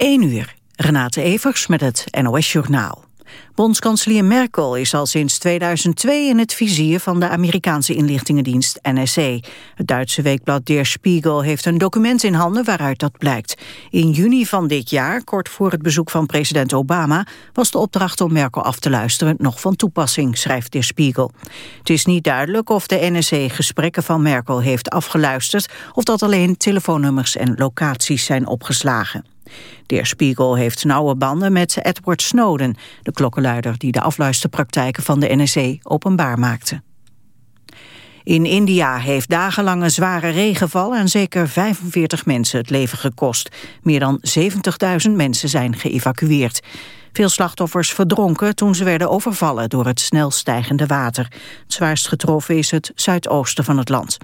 1 uur. Renate Evers met het NOS Journaal. Bondskanselier Merkel is al sinds 2002 in het vizier van de Amerikaanse inlichtingendienst NSA. Het Duitse weekblad Der Spiegel heeft een document in handen waaruit dat blijkt. In juni van dit jaar, kort voor het bezoek van president Obama, was de opdracht om Merkel af te luisteren nog van toepassing, schrijft Der Spiegel. Het is niet duidelijk of de NSA gesprekken van Merkel heeft afgeluisterd of dat alleen telefoonnummers en locaties zijn opgeslagen. De Spiegel heeft nauwe banden met Edward Snowden, de klokkenluider die de afluisterpraktijken van de NSA openbaar maakte. In India heeft dagenlange zware regenval en zeker 45 mensen het leven gekost. Meer dan 70.000 mensen zijn geëvacueerd. Veel slachtoffers verdronken toen ze werden overvallen door het snel stijgende water. Het zwaarst getroffen is het zuidoosten van het land.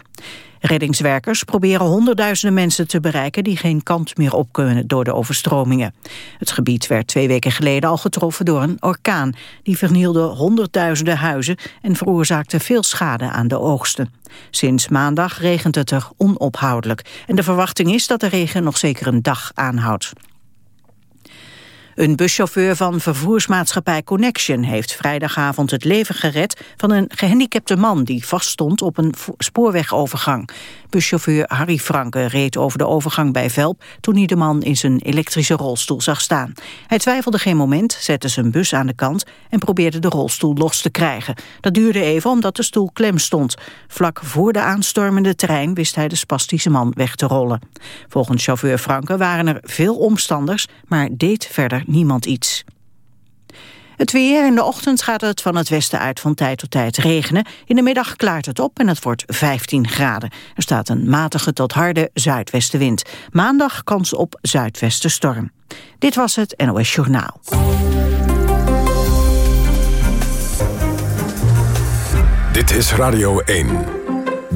Reddingswerkers proberen honderdduizenden mensen te bereiken die geen kant meer op kunnen door de overstromingen. Het gebied werd twee weken geleden al getroffen door een orkaan. Die vernielde honderdduizenden huizen en veroorzaakte veel schade aan de oogsten. Sinds maandag regent het er onophoudelijk. En de verwachting is dat de regen nog zeker een dag aanhoudt. Een buschauffeur van vervoersmaatschappij Connection heeft vrijdagavond het leven gered van een gehandicapte man die vaststond op een spoorwegovergang. Buschauffeur Harry Franke reed over de overgang bij Velp toen hij de man in zijn elektrische rolstoel zag staan. Hij twijfelde geen moment, zette zijn bus aan de kant en probeerde de rolstoel los te krijgen. Dat duurde even omdat de stoel klem stond. Vlak voor de aanstormende trein wist hij de spastische man weg te rollen. Volgens chauffeur Franke waren er veel omstanders, maar deed verder niemand iets. Het weer. In de ochtend gaat het van het westen uit van tijd tot tijd regenen. In de middag klaart het op en het wordt 15 graden. Er staat een matige tot harde zuidwestenwind. Maandag kans op zuidwestenstorm. Dit was het NOS Journaal. Dit is Radio 1.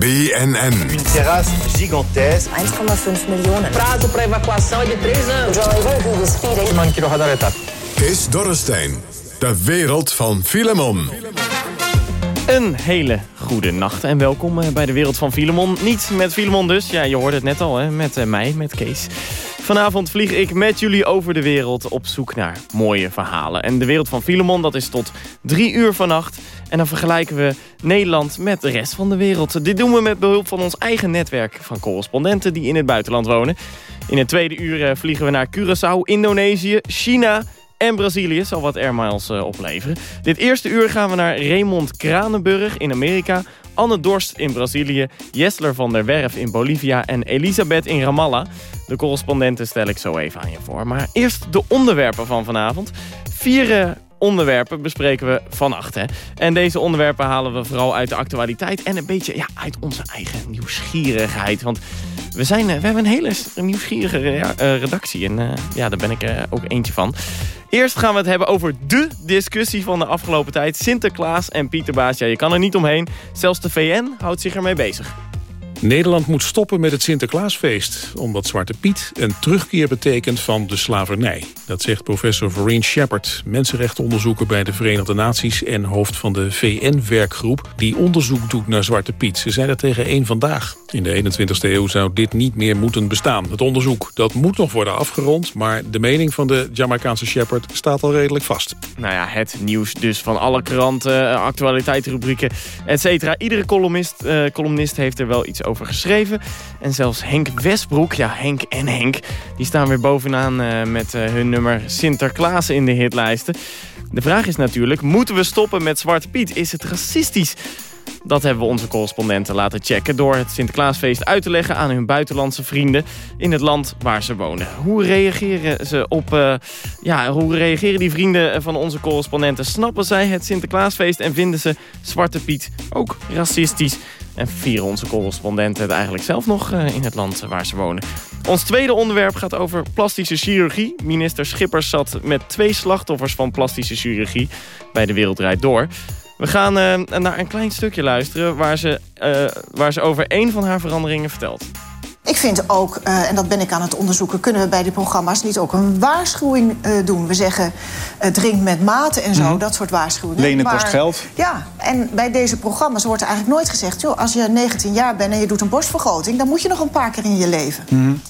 BNN. Een terrasse gigantesque. 1,5 miljoen. Prazo para evacuação é de 3 anos. Kees Dorrestein. De wereld van Filemon. Een hele goede nacht en welkom eh, bij de wereld van Filemon. Niet met Filemon dus, ja je hoorde het net al, hè? met uh, mij, met Kees. Vanavond vlieg ik met jullie over de wereld op zoek naar mooie verhalen. En de wereld van Filemon, dat is tot drie uur vannacht. En dan vergelijken we Nederland met de rest van de wereld. Dit doen we met behulp van ons eigen netwerk van correspondenten die in het buitenland wonen. In het tweede uur eh, vliegen we naar Curaçao, Indonesië, China en Brazilië zal wat airmiles uh, opleveren. Dit eerste uur gaan we naar Raymond Kranenburg in Amerika... Anne Dorst in Brazilië, Jessler van der Werf in Bolivia... en Elisabeth in Ramallah. De correspondenten stel ik zo even aan je voor. Maar eerst de onderwerpen van vanavond. Vier uh, onderwerpen bespreken we vannacht. Hè? En deze onderwerpen halen we vooral uit de actualiteit... en een beetje ja, uit onze eigen nieuwsgierigheid. Want we, zijn, uh, we hebben een hele nieuwsgierige redactie. En ja, daar ben ik ook eentje van. Eerst gaan we het hebben over de discussie van de afgelopen tijd. Sinterklaas en Pieter Baas. Ja, je kan er niet omheen. Zelfs de VN houdt zich ermee bezig. Nederland moet stoppen met het Sinterklaasfeest... omdat Zwarte Piet een terugkeer betekent van de slavernij. Dat zegt professor Vereen Shepard, mensenrechtenonderzoeker bij de Verenigde Naties... en hoofd van de VN-werkgroep die onderzoek doet naar Zwarte Piet. Ze zei dat tegen één vandaag. In de 21ste eeuw zou dit niet meer moeten bestaan. Het onderzoek dat moet nog worden afgerond... maar de mening van de Jamaicaanse Shepard staat al redelijk vast. Nou ja, het nieuws dus van alle kranten, actualiteitsrubrieken, et cetera. Iedere columnist, uh, columnist heeft er wel iets over over geschreven. En zelfs Henk Westbroek, ja Henk en Henk... die staan weer bovenaan uh, met uh, hun nummer Sinterklaas in de hitlijsten. De vraag is natuurlijk, moeten we stoppen met Zwarte Piet? Is het racistisch? Dat hebben we onze correspondenten laten checken... door het Sinterklaasfeest uit te leggen aan hun buitenlandse vrienden... in het land waar ze wonen. Hoe reageren, ze op, uh, ja, hoe reageren die vrienden van onze correspondenten? Snappen zij het Sinterklaasfeest en vinden ze Zwarte Piet ook racistisch? En vieren onze correspondenten het eigenlijk zelf nog uh, in het land waar ze wonen. Ons tweede onderwerp gaat over plastische chirurgie. Minister Schippers zat met twee slachtoffers van plastische chirurgie bij de Wereldrijd Door. We gaan uh, naar een klein stukje luisteren waar ze, uh, waar ze over één van haar veranderingen vertelt. Ik vind ook, uh, en dat ben ik aan het onderzoeken... kunnen we bij die programma's niet ook een waarschuwing uh, doen. We zeggen, uh, drink met mate en zo, mm. dat soort waarschuwingen. Lenen maar, kost geld. Ja, en bij deze programma's wordt er eigenlijk nooit gezegd... joh, als je 19 jaar bent en je doet een borstvergroting... dan moet je nog een paar keer in je leven. Mm.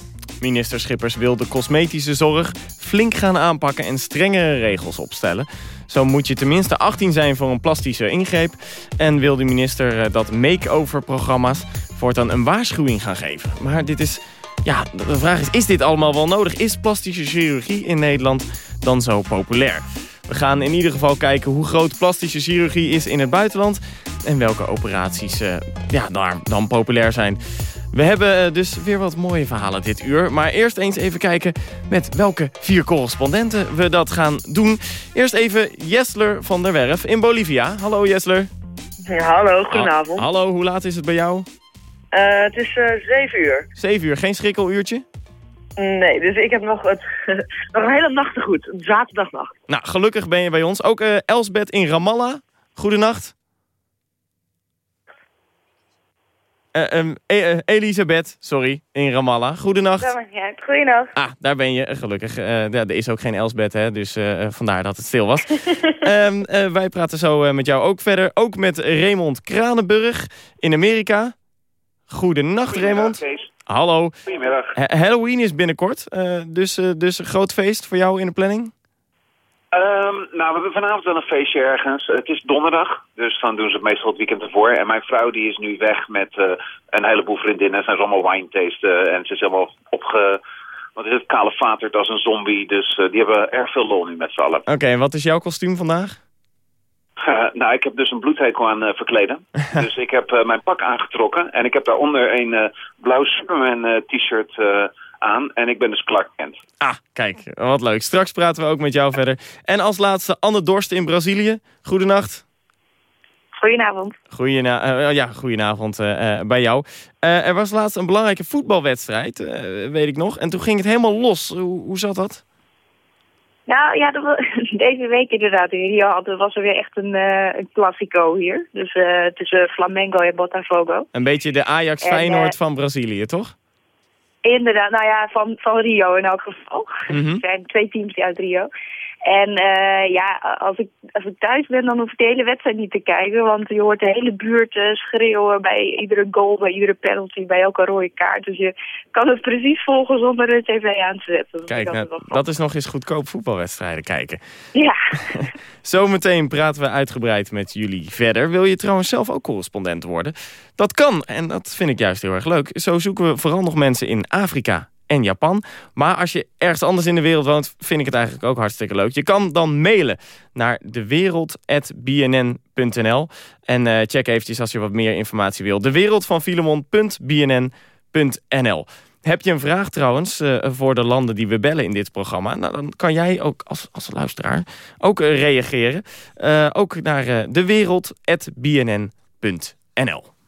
Minister Schippers wil de cosmetische zorg flink gaan aanpakken en strengere regels opstellen. Zo moet je tenminste 18 zijn voor een plastische ingreep. En wil de minister eh, dat make-over-programma's voortaan een waarschuwing gaan geven. Maar dit is, ja, de vraag is, is dit allemaal wel nodig? Is plastische chirurgie in Nederland dan zo populair? We gaan in ieder geval kijken hoe groot plastische chirurgie is in het buitenland... en welke operaties uh, ja, daar dan populair zijn. We hebben eh, dus weer wat mooie verhalen dit uur. Maar eerst eens even kijken met welke vier correspondenten we dat gaan doen. Eerst even Jesler van der Werf in Bolivia. Hallo Jesler. Ja, hallo, goedenavond. hallo, hoe laat is het bij jou? Uh, het is uh, 7 uur. 7 uur, geen schrikkeluurtje? Nee, dus ik heb nog, het, nog een hele nacht te goed. Een zaterdagnacht. Nou, gelukkig ben je bij ons. Ook uh, Elsbeth in Ramallah. Goedenacht. Uh, um, uh, Elisabeth, sorry, in Ramallah. Goedenacht. Uit. Goedenacht. Ah, daar ben je, gelukkig. Uh, er is ook geen Elsbeth, hè, dus vandaar dat het stil was. um, wij praten zo met jou ook verder. Ook met Raymond Kranenburg in Amerika. Goedenacht, Raymond. Kees. Hallo. Goedemiddag. Ha Halloween is binnenkort, dus, dus een groot feest voor jou in de planning? Um, nou, we hebben vanavond wel een feestje ergens. Het is donderdag, dus dan doen ze het meestal het weekend ervoor. En mijn vrouw die is nu weg met uh, een heleboel vriendinnen. Zijn ze allemaal wine tasten en ze is helemaal opge... Wat is het? Kalefaterd als een zombie. Dus die hebben erg veel lol nu met z'n allen. Oké, okay, en wat is jouw kostuum vandaag? Uh, nou, ik heb dus een bloedhekel aan uh, verkleden. dus ik heb uh, mijn pak aangetrokken. En ik heb daaronder een blauw Superman t-shirt aan. En ik ben dus Clark Kent. Ah, kijk, wat leuk. Straks praten we ook met jou verder. En als laatste Anne Dorst in Brazilië. Goedenacht. Goedenavond. Goedena uh, ja, goedenavond uh, bij jou. Uh, er was laatst een belangrijke voetbalwedstrijd, weet ik nog. En toen ging het helemaal los. Hoe, hoe zat dat? Nou ja, dat deze week inderdaad. Hier was er weer echt een, een classico hier. Dus tussen Flamengo en Botafogo. Een beetje de Ajax-Feyenoord van Brazilië, toch? Inderdaad, nou ja, van, van Rio in elk geval. Mm -hmm. Er zijn twee teams uit Rio. En uh, ja, als ik, als ik thuis ben, dan hoef ik de hele wedstrijd niet te kijken. Want je hoort de hele buurt uh, schreeuwen bij iedere goal, bij iedere penalty, bij elke rode kaart. Dus je kan het precies volgen zonder de tv aan te zetten. Kijk, nou, dat is nog eens goedkoop voetbalwedstrijden kijken. Ja. Zometeen praten we uitgebreid met jullie verder. Wil je trouwens zelf ook correspondent worden? Dat kan, en dat vind ik juist heel erg leuk. Zo zoeken we vooral nog mensen in Afrika en Japan. Maar als je ergens anders in de wereld woont, vind ik het eigenlijk ook hartstikke leuk. Je kan dan mailen naar dewereld.bnn.nl. En uh, check eventjes als je wat meer informatie wil. Dewereld van Filemon.bnn.nl. Heb je een vraag trouwens uh, voor de landen die we bellen in dit programma? Nou, dan kan jij ook als, als luisteraar ook uh, reageren. ook naar dewereld.bnn.nl.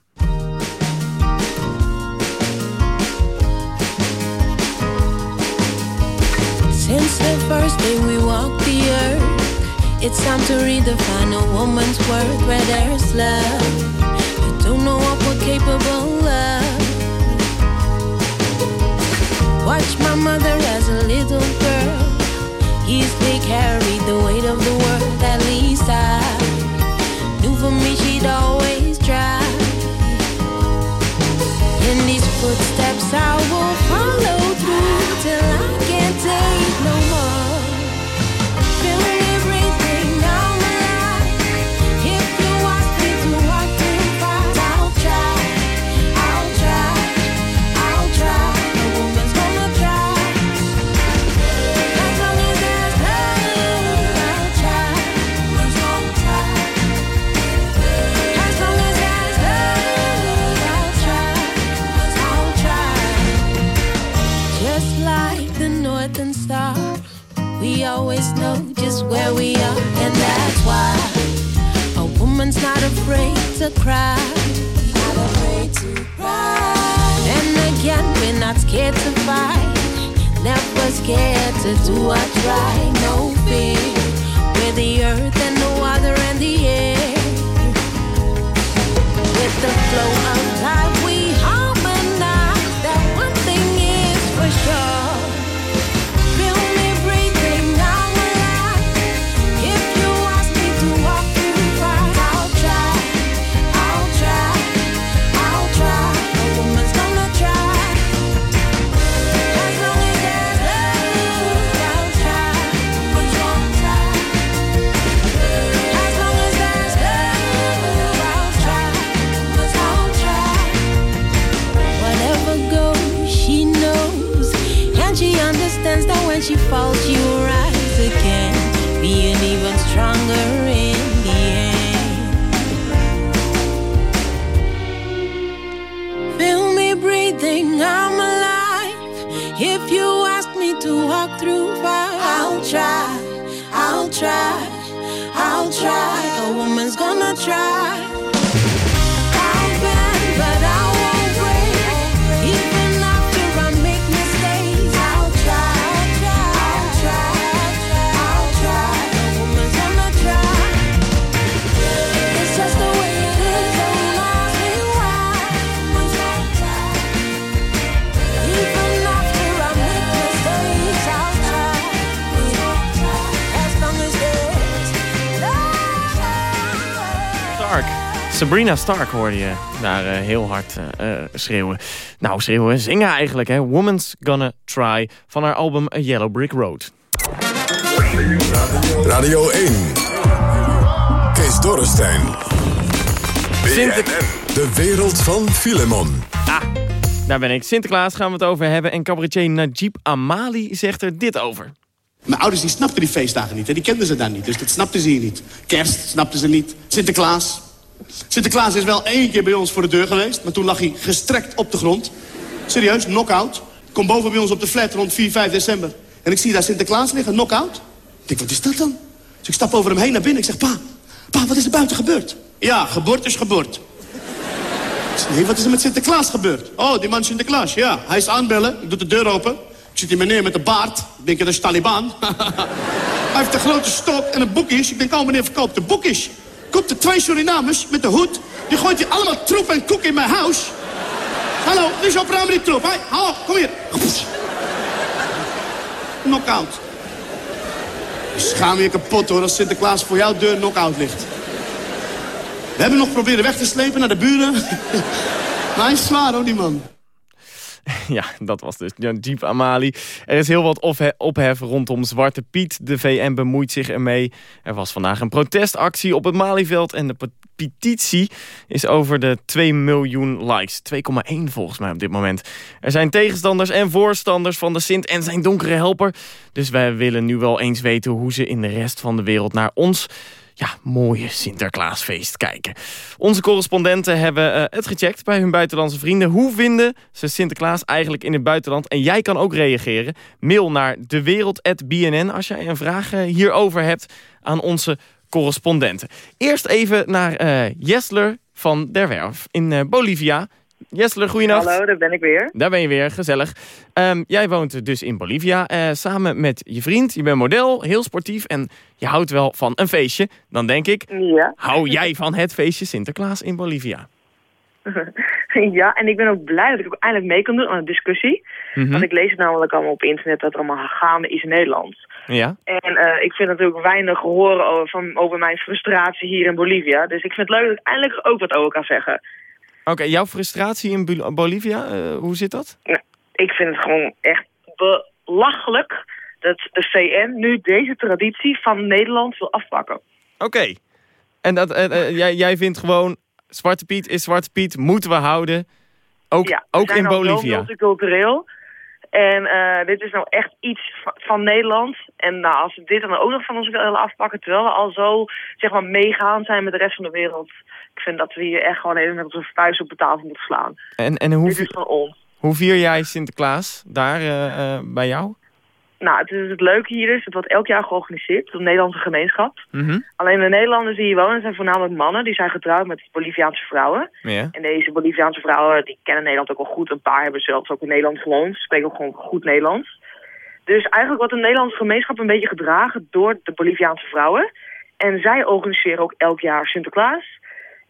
Since the first day we walked the earth, it's time to redefine a woman's worth where there's love. You don't know what we're capable of. Watch my mother as a little girl. Easily carried the weight of the world, at least I knew for me she'd always try. In these footsteps I will follow through till I can't take no always know just where we are, and that's why a woman's not afraid to cry. Not afraid to cry. And again, we're not scared to fight. Never scared to do what's right. No fear. We're the earth and the water and the air. With the flow of life, gonna try. Sabrina Stark hoorde je daar eh, heel hard eh, eh, schreeuwen. Nou, schreeuwen, zingen eigenlijk, hè. Woman's Gonna Try van haar album A Yellow Brick Road. Radio 1. Kees Dorrestein. Sinter-. De wereld van Filemon. Daar ben ik. Sinterklaas gaan we het over hebben. En cabaretier Najib Amali zegt er dit over. Mijn ouders die snapten die feestdagen niet. Hè? Die kenden ze dan niet. Dus dat snapten ze hier niet. Kerst snapten ze niet. Sinterklaas. Sinterklaas is wel één keer bij ons voor de deur geweest. Maar toen lag hij gestrekt op de grond. Serieus, knock-out. Kom boven bij ons op de flat rond 4, 5 december. En ik zie daar Sinterklaas liggen, knock-out. Ik denk, wat is dat dan? Dus ik stap over hem heen naar binnen. Ik zeg, pa, pa, wat is er buiten gebeurd? Ja, geboorte is zeg, Nee, wat is er met Sinterklaas gebeurd? Oh, die man Sinterklaas, ja. Hij is aanbellen, ik doe de deur open. Ik zie die meneer met de baard. Ik denk, dat is Taliban. Hij heeft een grote stok en een boekjes. Ik denk, oh, meneer verkoopt de boekjes. Komt er twee Surinamers met de hoed. Die gooit hier allemaal troep en koek in mijn huis. Hallo, dit is op raam die troep. Hé, hallo, kom hier. Knockout. Je schaam je kapot hoor als Sinterklaas voor jouw deur knock-out ligt. We hebben nog proberen weg te slepen naar de buren. maar hij is zwaar hoor, die man. Ja, dat was dus Najib Amali. Er is heel wat ophe- ophef rondom Zwarte Piet. De VN bemoeit zich ermee. Er was vandaag een protestactie op het Malieveld... en de pe- petitie is over de 2 miljoen likes. 2,1 volgens mij op dit moment. Er zijn tegenstanders en voorstanders van de Sint en zijn donkere helper. Dus wij willen nu wel eens weten hoe ze in de rest van de wereld naar ons ja, mooie Sinterklaasfeest kijken. Onze correspondenten hebben eh, het gecheckt bij hun buitenlandse vrienden. Hoe vinden ze Sinterklaas eigenlijk in het buitenland? En jij kan ook reageren. Mail naar dewereld.bnn als jij een vraag eh, hierover hebt aan onze correspondenten. Eerst even naar eh Jesler van der Werf in Bolivia. Jesler, goeienacht. Hallo, daar ben ik weer. Daar ben je weer, gezellig. Ehm, jij woont dus in Bolivia eh, samen met je vriend. Je bent model, heel sportief en je houdt wel van een feestje. Dan denk ik, Ja. hou jij van het feestje Sinterklaas in Bolivia? ja, en ik ben ook blij dat ik ook eindelijk mee kan doen aan de discussie. Mhm. Want ik lees het namelijk allemaal op internet dat er allemaal gaande is in Nederland. Ja? En eh, ik vind natuurlijk weinig horen over, van, over mijn frustratie hier in Bolivia. Dus ik vind het leuk dat ik eindelijk ook wat over kan zeggen. Oké, jouw frustratie in Bol- Bolivia, eh, hoe zit dat? Ja, ik vind het gewoon echt belachelijk dat de VN nu deze traditie van Nederland wil afpakken. Oké. En dat, eh, eh, jij, jij vindt gewoon, Zwarte Piet is Zwarte Piet, moeten we houden. Ook, Ja, we ook in Bolivia. multicultureel. En eh, dit is nou echt iets va- van Nederland. En nou, als we dit dan ook nog van ons willen afpakken... terwijl we al zo zeg maar, meegaan zijn met de rest van de wereld... ik vind dat we hier echt gewoon even met onze vuist op de tafel moeten slaan. En, en hoe, dit is van ons. hoe vier jij Sinterklaas daar eh, eh, bij jou? Nou, het, is het leuke hier is, het wordt elk jaar georganiseerd door de Nederlandse gemeenschap. Mhm. Alleen de Nederlanders die hier wonen zijn voornamelijk mannen. Die zijn getrouwd met Boliviaanse vrouwen. En deze Boliviaanse vrouwen, die kennen Nederland ook wel goed. Een paar hebben zelfs ook in Nederland gewoond. Ze spreken ook gewoon goed Nederlands. Dus eigenlijk wordt de Nederlandse gemeenschap een beetje gedragen door de Boliviaanse vrouwen. En zij organiseren ook elk jaar Sinterklaas.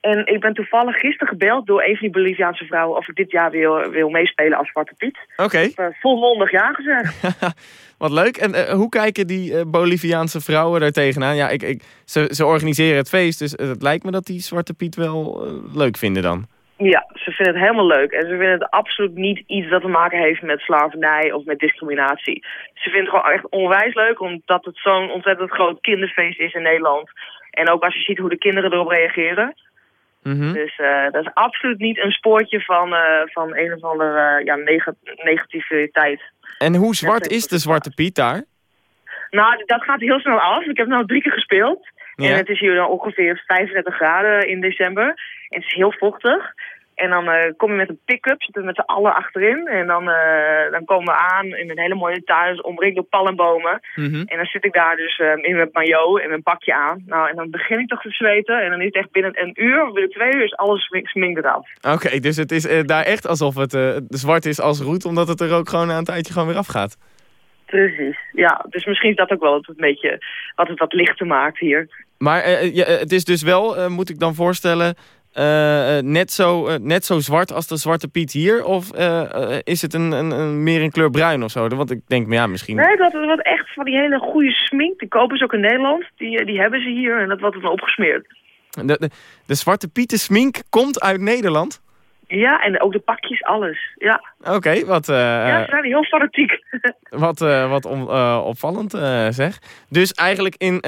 En ik ben toevallig gisteren gebeld door een van die Boliviaanse vrouwen... of ik dit jaar wil, wil meespelen als Zwarte Piet. Oké. Ik heb, eh, volmondig ja gezegd. Wat leuk. En eh, hoe kijken die eh, Boliviaanse vrouwen daar tegenaan? Ja, ik, ik, ze, ze organiseren het feest, dus het lijkt me dat die Zwarte Piet wel leuk vinden dan. Ja, ze vinden het helemaal leuk. En ze vinden het absoluut niet iets dat te maken heeft met slavernij of met discriminatie. Ze vinden het gewoon echt onwijs leuk, omdat het zo'n ontzettend groot kinderfeest is in Nederland. En ook als je ziet hoe de kinderen erop reageren. Mhm. Dus eh, dat is absoluut niet een spoortje van, eh, van een of andere eh, ja, neg negativiteit. En hoe zwart is de Zwarte Piet daar? Nou, dat gaat heel snel af. Ik heb nu drie keer gespeeld. Ja. En het is hier dan ongeveer 35 graden in december. En het is heel vochtig. En dan eh, kom je met een pick-up, zitten we met z'n allen achterin. En dan, eh, dan komen we aan in een hele mooie tuin, omringd door palmbomen. Mhm. En dan zit ik daar dus eh, in mijn maillot en mijn pakje aan. Nou, en dan begin ik toch te zweten. En dan is het echt binnen een uur, of binnen twee uur, is alles smink, eraf. Oké, dus het is eh, daar echt alsof het zwart is als roet, omdat het er ook gewoon na een tijdje gewoon weer afgaat. Precies, ja. Dus misschien is dat ook wel het een beetje wat het wat lichter maakt hier. Maar ja, het is dus wel, moet ik dan voorstellen, eh, eh, net, zo, eh, net zo zwart als de Zwarte Piet hier? Of is het een, een, een, meer in kleur bruin of zo? Want ik denk, maar ja, misschien... Nee, dat wat echt van die hele goede smink. Die kopen ze ook in Nederland. Die, die hebben ze hier en dat wordt dan opgesmeerd. De, de, de Zwarte Pieten smink komt uit Nederland? Ja, en ook de pakjes, alles. Ja, Oké, wat, ja ze zijn heel fanatiek. wat, wat om, opvallend zeg. Dus eigenlijk in...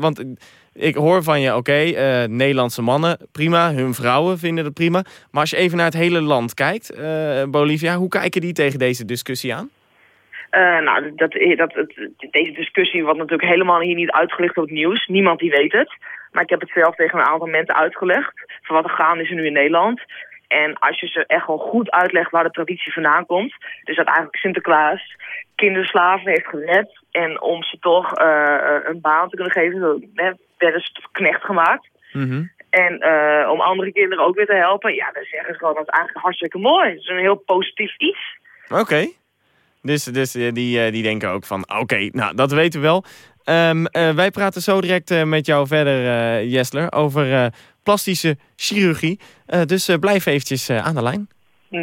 want ik hoor van je, oké, eh, Nederlandse mannen, prima. Hun vrouwen vinden het prima. Maar als je even naar het hele land kijkt, eh, Bolivia... hoe kijken die tegen deze discussie aan? Eh, nou, dat, dat, deze discussie wordt natuurlijk helemaal hier niet uitgelicht op het nieuws. Niemand die weet het. Maar ik heb het zelf tegen een aantal mensen uitgelegd. Van wat er gaande is er nu in Nederland. En als je ze echt gewoon goed uitlegt waar de traditie vandaan komt. Dus dat eigenlijk Sinterklaas kinderslaven heeft gered. En om ze toch een baan te kunnen geven, werden knecht gemaakt. En eh, om andere kinderen ook weer te helpen. Ja, dan zeggen ze gewoon dat is eigenlijk hartstikke mooi. Het is een heel positief iets. Oké. Dus, dus eh, die, eh, die denken ook van, oké, nou, dat weten we wel. Ehm, eh, wij praten zo direct met jou verder, eh Jesler, over eh, plastische chirurgie. Eh, dus eh, blijf eventjes eh, aan de lijn.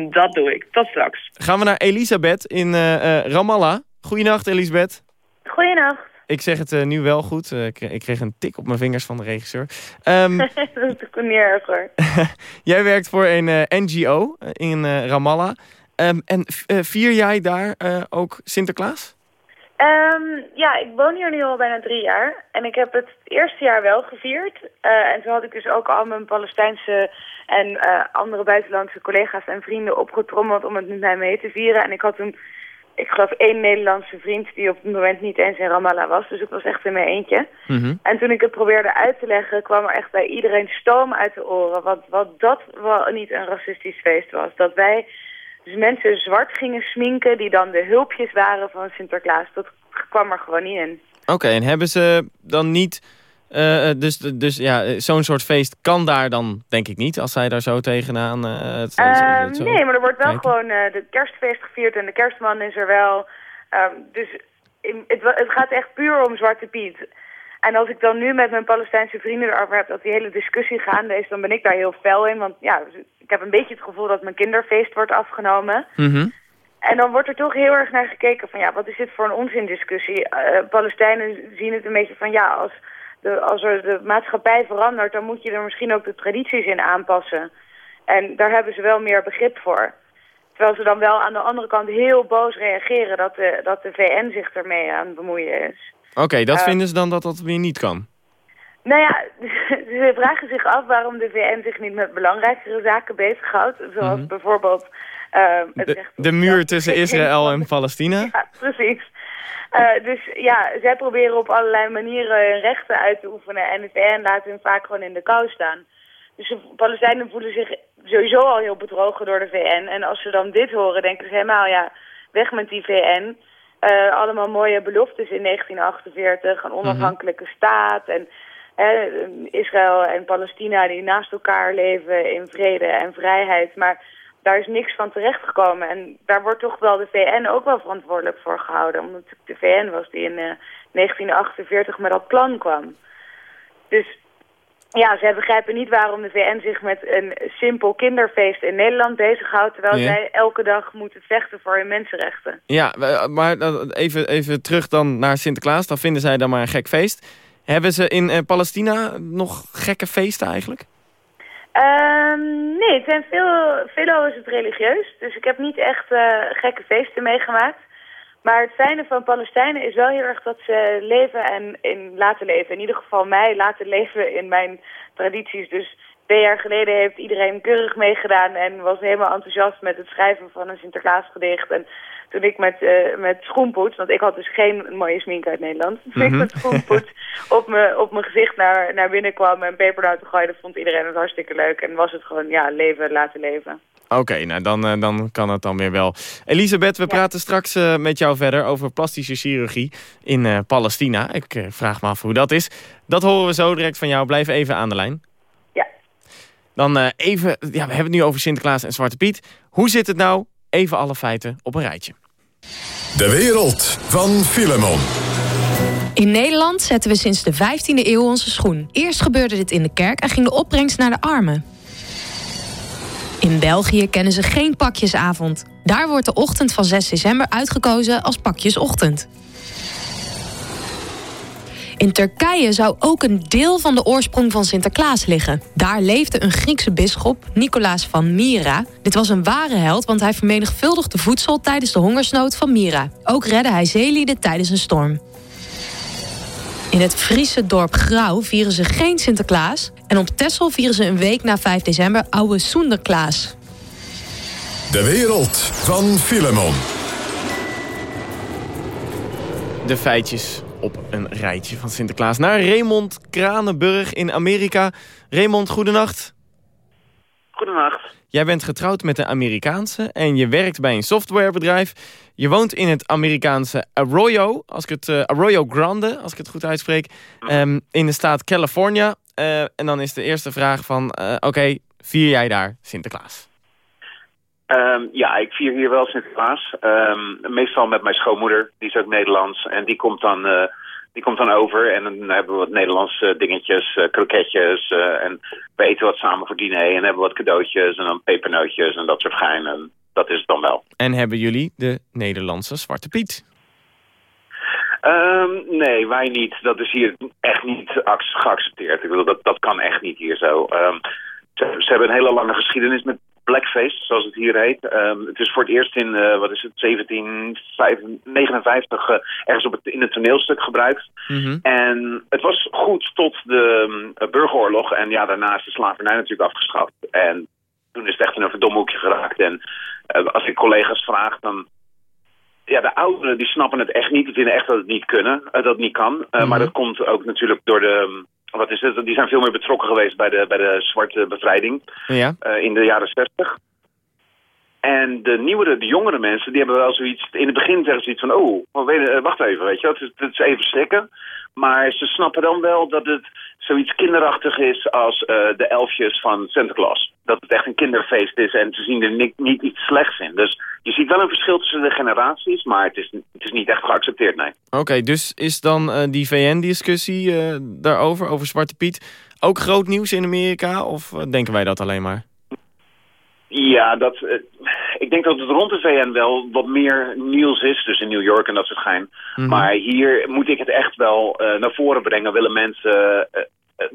Dat doe ik. Tot straks. Gaan we naar Elisabeth in eh, eh, Ramallah. Goedenacht, Elisabeth. Goeienacht. Ik zeg het eh, nu wel goed. Eh, ik, ik kreeg een tik op mijn vingers van de regisseur. Ehm, dat is niet erg hoor. jij werkt voor een eh, NGO in Ramallah. Ehm, en vier jij daar ook Sinterklaas? Ehm, ja, ik woon hier nu al bijna drie jaar. En ik heb het eerste jaar wel gevierd. En toen had ik dus ook al mijn Palestijnse en andere buitenlandse collega's en vrienden opgetrommeld om het met mij mee te vieren. En ik had toen, ik geloof, één Nederlandse vriend die op het moment niet eens in Ramallah was. Dus ik was echt in mijn eentje. En toen ik het probeerde uit te leggen, kwam er echt bij iedereen stoom uit de oren. Wat, wat dat wel niet een racistisch feest was. Dat wij dus mensen zwart gingen sminken die dan de hulpjes waren van Sinterklaas. Dat kwam er gewoon niet in. Oké, en hebben ze dan niet... eh, dus dus ja, eh, zo'n soort feest kan daar dan, denk ik niet, als zij daar zo tegenaan... eh, het, het zo nee, maar er wordt wel kijken. gewoon eh, de kerstfeest gevierd en de kerstman is er wel. Ehm, dus in- het, het gaat echt puur om Zwarte Piet. En als ik dan nu met mijn Palestijnse vrienden erover heb dat die hele discussie gaande is, dan ben ik daar heel fel in. Want ja, ik heb een beetje het gevoel dat mijn kinderfeest wordt afgenomen. Mhm. En dan wordt er toch heel erg naar gekeken van ja, wat is dit voor een onzindiscussie? Eh Palestijnen zien het een beetje van ja, als, de, als er de maatschappij verandert, dan moet je er misschien ook de tradities in aanpassen. En daar hebben ze wel meer begrip voor. Terwijl ze dan wel aan de andere kant heel boos reageren dat de, dat de VN zich ermee aan het bemoeien is. Oké, dat Eh, vinden ze dan dat dat weer niet kan? Nou ja, ze vragen zich af waarom de VN zich niet met belangrijkere zaken bezighoudt. Zoals Mhm. bijvoorbeeld eh, het De, recht de muur tussen Israël en Palestina? Ja, precies. Eh, dus ja, zij proberen op allerlei manieren hun rechten uit te oefenen en de VN laat hun vaak gewoon in de kou staan. Dus de Palestijnen voelen zich sowieso al heel bedrogen door de VN. En als ze dan dit horen, denken ze helemaal, ja, weg met die VN. Eh, allemaal mooie beloftes in 1948, een onafhankelijke staat en Israël en Palestina die naast elkaar leven in vrede en vrijheid. Maar daar is niks van terechtgekomen. En daar wordt toch wel de VN ook wel verantwoordelijk voor gehouden. Omdat het de VN was die in eh, 1948 met dat plan kwam. Dus ja, zij begrijpen niet waarom de VN zich met een simpel kinderfeest in Nederland bezighoudt... terwijl Ja. zij elke dag moeten vechten voor hun mensenrechten. Ja, we- maar even, even terug dan naar Sinterklaas. Dan vinden zij dan maar een gek feest. Hebben ze in eh, Palestina nog gekke feesten eigenlijk? Ehm, nee, het zijn veel, veelal is het religieus. Dus ik heb niet echt eh, gekke feesten meegemaakt. Maar het fijne van Palestijnen is wel heel erg dat ze leven en in laten leven. In ieder geval mij laten leven in mijn tradities. Dus twee jaar geleden heeft iedereen keurig meegedaan en was helemaal enthousiast met het schrijven van een Sinterklaasgedicht. En toen ik met, eh, met schoenpoets, want ik had dus geen mooie smink uit Nederland, toen ik Mhm. met schoenpoets op mijn op mijn gezicht naar, naar binnen kwam en pepernoten gooide, vond iedereen het hartstikke leuk. En was het gewoon, ja, leven laten leven. Oké, nou dan, eh, dan kan het dan weer wel. Elisabeth, we praten straks eh, met jou verder over plastische chirurgie in Palestina. Ik vraag me af hoe dat is. Dat horen we zo direct van jou. Blijf even aan de lijn. Ja. Dan even, ja, we hebben het nu over Sinterklaas en Zwarte Piet. Hoe zit het nou? Even alle feiten op een rijtje. De wereld van Filemon. In Nederland zetten we sinds de 15e eeuw onze schoen. Eerst gebeurde dit in de kerk en ging de opbrengst naar de armen. In België kennen ze geen pakjesavond. Daar wordt de ochtend van 6 december uitgekozen als pakjesochtend. In Turkije zou ook een deel van de oorsprong van Sinterklaas liggen. Daar leefde een Griekse bisschop, Nicolaas van Myra. Dit was een ware held, want hij vermenigvuldigde voedsel tijdens de hongersnood van Myra. Ook redde hij zeelieden tijdens een storm. In het Friese dorp Grauw vieren ze geen Sinterklaas. En op Texel vieren ze een week na 5 december Oude Soenderklaas. De wereld van Filemon. De feitjes op een rijtje van Sinterklaas. Naar Raymond Kranenburg in Amerika. Raymond, goedenacht. Goedenacht. Jij bent getrouwd met een Amerikaanse en je werkt bij een softwarebedrijf. Je woont in het Amerikaanse Arroyo, als ik het, eh, Arroyo Grande, als ik het goed uitspreek, ehm, in de staat California. Eh, en dan is de eerste vraag van, eh, oké, vier jij daar Sinterklaas? Ehm, ja, ik vier hier wel Sinterklaas. Ehm, meestal met mijn schoonmoeder, die is ook Nederlands. En die komt dan, eh, die komt dan over en dan hebben we wat Nederlandse dingetjes, eh, kroketjes. eh, en we eten wat samen voor diner en hebben wat cadeautjes en dan pepernootjes en dat soort gein. En dat is het dan wel. En hebben jullie de Nederlandse Zwarte Piet? Ehm, nee, wij niet. Dat is hier echt niet ac- geaccepteerd. Ik bedoel, dat, dat kan echt niet hier zo. Ze, ze hebben een hele lange geschiedenis met blackface, zoals het hier heet. Ehm, het is voor het eerst in, eh, wat is het, 1759 eh, ergens op het, in het toneelstuk gebruikt. En het was goed tot de mm, burgeroorlog. En ja, daarna is de slavernij natuurlijk afgeschaft. En toen is het echt in een verdomme hoekje geraakt. En eh, als ik collega's vraag, dan ja, de ouderen die snappen het echt niet. Die vinden echt dat het niet kunnen, dat het niet kan. Maar dat komt ook natuurlijk door de... Wat is het? Die zijn veel meer betrokken geweest bij de, bij de zwarte bevrijding Ja. eh, in de jaren 60. En de nieuwere, de jongere mensen, die hebben wel zoiets... In het begin zeggen ze iets van, oh, eh, wacht even, weet je. Het is, is even schrikken. Maar ze snappen dan wel dat het zoiets kinderachtig is als eh, de elfjes van Santa Claus. Dat het echt een kinderfeest is en ze zien er ni- niet iets slechts in. Dus je ziet wel een verschil tussen de generaties, maar het is, het is niet echt geaccepteerd, nee. Oké, dus is dan eh, die VN-discussie daarover, over Zwarte Piet, ook groot nieuws in Amerika? Of denken wij dat alleen maar? Ja, dat, eh, ik denk dat het rond de VN wel wat meer nieuws is. Dus in New York en dat soort gein. Mhm. Maar hier moet ik het echt wel eh, naar voren brengen. Willen mensen eh,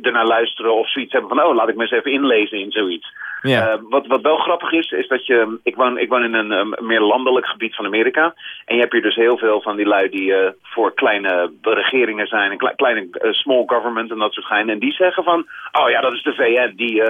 ernaar luisteren of zoiets hebben van... oh, laat ik me eens even inlezen in zoiets. Ja. Eh, wat, wat wel grappig is, is dat je... Ik woon, ik woon in een eh, meer landelijk gebied van Amerika. En je hebt hier dus heel veel van die lui die eh, voor kleine regeringen zijn. En kle- kleine small government en dat soort gein. En die zeggen van... Oh ja, dat is de VN. Die,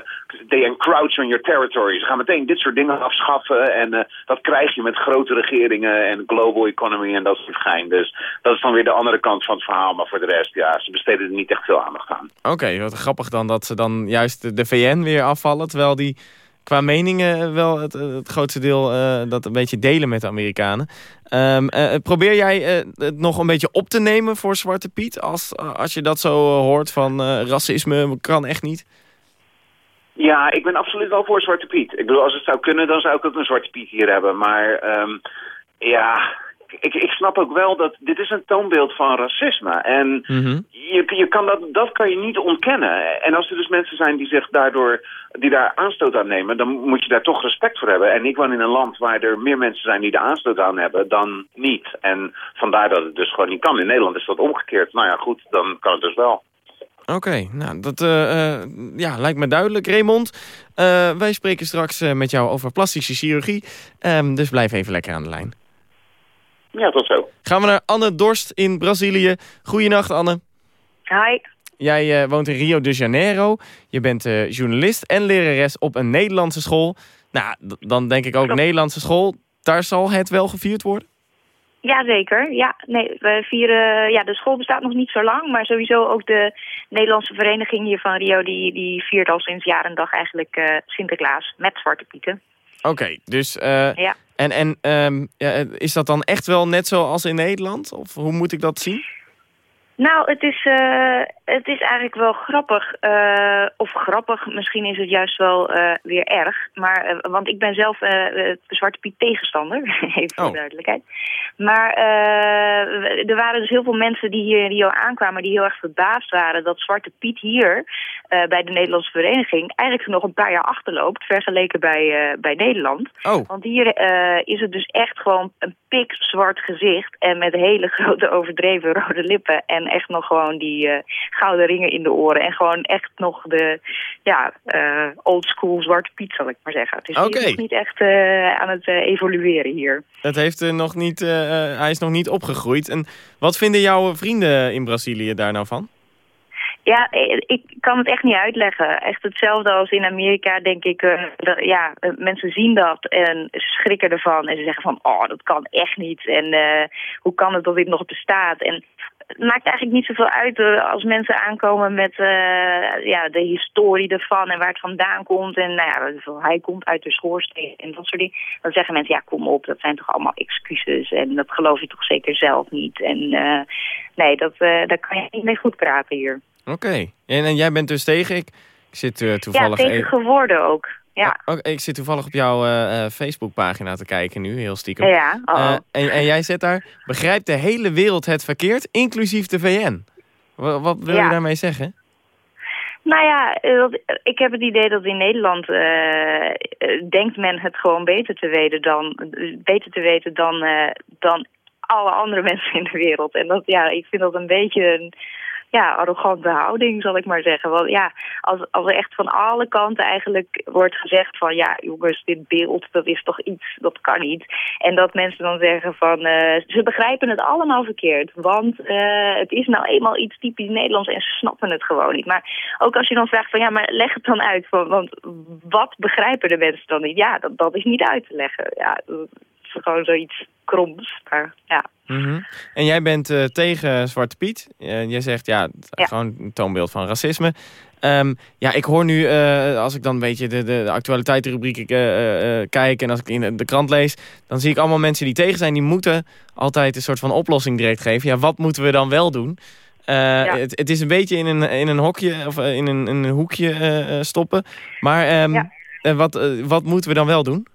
they encroach on your territory. Ze gaan meteen dit soort dingen afschaffen. En dat krijg je met grote regeringen en global economy en dat soort gein. Dus dat is dan weer de andere kant van het verhaal. Maar voor de rest, ja, ze besteden er niet echt veel aandacht aan. Oké, wat grappig dan dat ze dan juist de VN weer afvallen... terwijl die qua meningen wel het, het grootste deel eh, dat een beetje delen met de Amerikanen. Ehm, eh, probeer jij eh, het nog een beetje op te nemen voor Zwarte Piet... als, als je dat zo hoort van racisme kan echt niet? Ja, ik ben absoluut wel voor Zwarte Piet. Ik bedoel, als het zou kunnen, dan zou ik ook een Zwarte Piet hier hebben. Maar ehm, ja, ik, ik snap ook wel dat dit is een toonbeeld van racisme. En je, je kan dat, dat kan je niet ontkennen. En als er dus mensen zijn die zich daardoor, die daar aanstoot aan nemen, dan moet je daar toch respect voor hebben. En ik woon in een land waar er meer mensen zijn die er aanstoot aan hebben dan niet. En vandaar dat het dus gewoon niet kan. In Nederland is dat omgekeerd. Nou ja, goed, dan kan het dus wel. Oké, nou, dat eh, eh, ja, lijkt me duidelijk, Raymond. Eh, wij spreken straks met jou over plastische chirurgie. Ehm, dus blijf even lekker aan de lijn. Ja, tot zo. Gaan we naar Anne Dorst in Brazilië. Goeienacht, Anne. Hi. jij eh, woont in Rio de Janeiro. Je bent eh, journalist en lerares op een Nederlandse school. Nou, dan denk ik ook Nederlandse school. Daar zal het wel gevierd worden? Jazeker, ja. Nee, we vieren, ja, de school bestaat nog niet zo lang, maar sowieso ook de Nederlandse vereniging hier van Rio, die, die viert al sinds jaar en dag eigenlijk eh, Sinterklaas met Zwarte Pieten. Oké, dus... eh, Ja. En, en ehm, ja, is dat dan echt wel net zoals in Nederland? Of hoe moet ik dat zien? Nou, het is, eh, het is eigenlijk wel grappig. eh, of grappig, misschien is het juist wel eh, weer erg. Maar, want ik ben zelf Zwarte Piet tegenstander, even voor Oh. de duidelijkheid. Maar er waren dus heel veel mensen die hier in Rio aankwamen... die heel erg verbaasd waren dat Zwarte Piet hier bij de Nederlandse vereniging... eigenlijk nog een paar jaar achterloopt, vergeleken bij, bij Nederland. Oh. Want hier is het dus echt gewoon een pikzwart gezicht... en met hele grote overdreven rode lippen... en echt nog gewoon die eh, gouden ringen in de oren. En gewoon echt nog de ja, eh old school Zwarte Piet, zal ik maar zeggen. Het is nog niet echt eh, aan het evolueren hier. Het heeft, nog niet, hij is nog niet opgegroeid. En wat vinden jouw vrienden in Brazilië daar nou van? Ja, eh, ik kan het echt niet uitleggen. Echt hetzelfde als in Amerika, denk ik. eh, ja, eh, mensen zien dat en schrikken ervan. En ze zeggen van, oh, dat kan echt niet. En hoe kan het dat dit nog bestaat? En het maakt eigenlijk niet zoveel uit als mensen aankomen met ja, de historie ervan en waar het vandaan komt. En nou ja, hij komt uit de schoorsteen en dat soort dingen. Dan zeggen mensen, ja, kom op, dat zijn toch allemaal excuses. En dat geloof je toch zeker zelf niet. En nee, dat, daar kan je niet mee goed praten hier. Oké. En, en jij bent dus tegen? Ik, ik zit eh, toevallig... Ja, tegen geworden ook. Ja. Oh, ik zit toevallig op jouw eh, Facebookpagina te kijken nu, heel stiekem. Ja, oh. En, en jij zet daar, begrijpt de hele wereld het verkeerd, inclusief de VN. Wa- wat wil Ja. je daarmee zeggen? Nou ja, ik heb het idee dat in Nederland denkt men het gewoon beter te weten dan, beter te weten dan, dan alle andere mensen in de wereld. En dat, ja, ik vind dat een beetje een ja, arrogante houding, zal ik maar zeggen. Want ja, als, als er echt van alle kanten eigenlijk wordt gezegd van... ja, jongens, dit beeld, dat is toch iets, dat kan niet. En dat mensen dan zeggen van... eh, ze begrijpen het allemaal verkeerd. Want eh, het is nou eenmaal iets typisch Nederlands en ze snappen het gewoon niet. Maar ook als je dan vraagt van... ja, maar leg het dan uit. Want wat begrijpen de mensen dan niet? Ja, dat, dat is niet uit te leggen. Ja, is gewoon zoiets kroms. Maar ja... Mhm. En jij bent eh, tegen Zwarte Piet. Eh, jij zegt, ja, gewoon een toonbeeld van racisme. Ehm, ja, ik hoor nu, eh, als ik dan een beetje de, de, de actualiteitenrubriek eh, kijk... en als ik in de, krant lees, dan zie ik allemaal mensen die tegen zijn... die moeten altijd een soort van oplossing direct geven. Ja, wat moeten we dan wel doen? Eh, het, het is een beetje in een, in een hokje of in een, in een hoekje stoppen. Maar eh, wat, wat moeten we dan wel doen?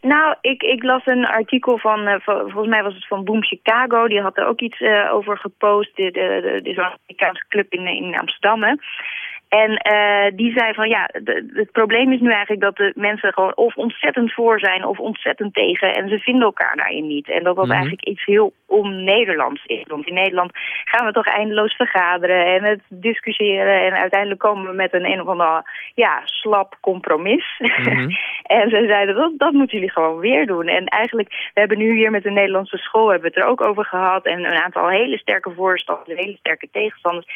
Nou, ik, ik las een artikel van, eh, volgens mij was het van Boom Chicago. Die had er ook iets eh, over gepost. De, de, de, zo'n Amerikaanse club in, in Amsterdam. hè. En eh, die zei van ja, de- het probleem is nu eigenlijk dat de mensen gewoon of ontzettend voor zijn of ontzettend tegen. En ze vinden elkaar daarin niet. En dat dat Mhm. eigenlijk iets heel on-Nederlands is. Want in Nederland gaan we toch eindeloos vergaderen en het discussiëren. En uiteindelijk komen we met een een of ander ja, slap compromis. En ze zeiden, dat, dat moeten jullie gewoon weer doen. En eigenlijk, we hebben nu hier met de Nederlandse school hebben we het er ook over gehad. En een aantal hele sterke voorstanders, hele sterke tegenstanders.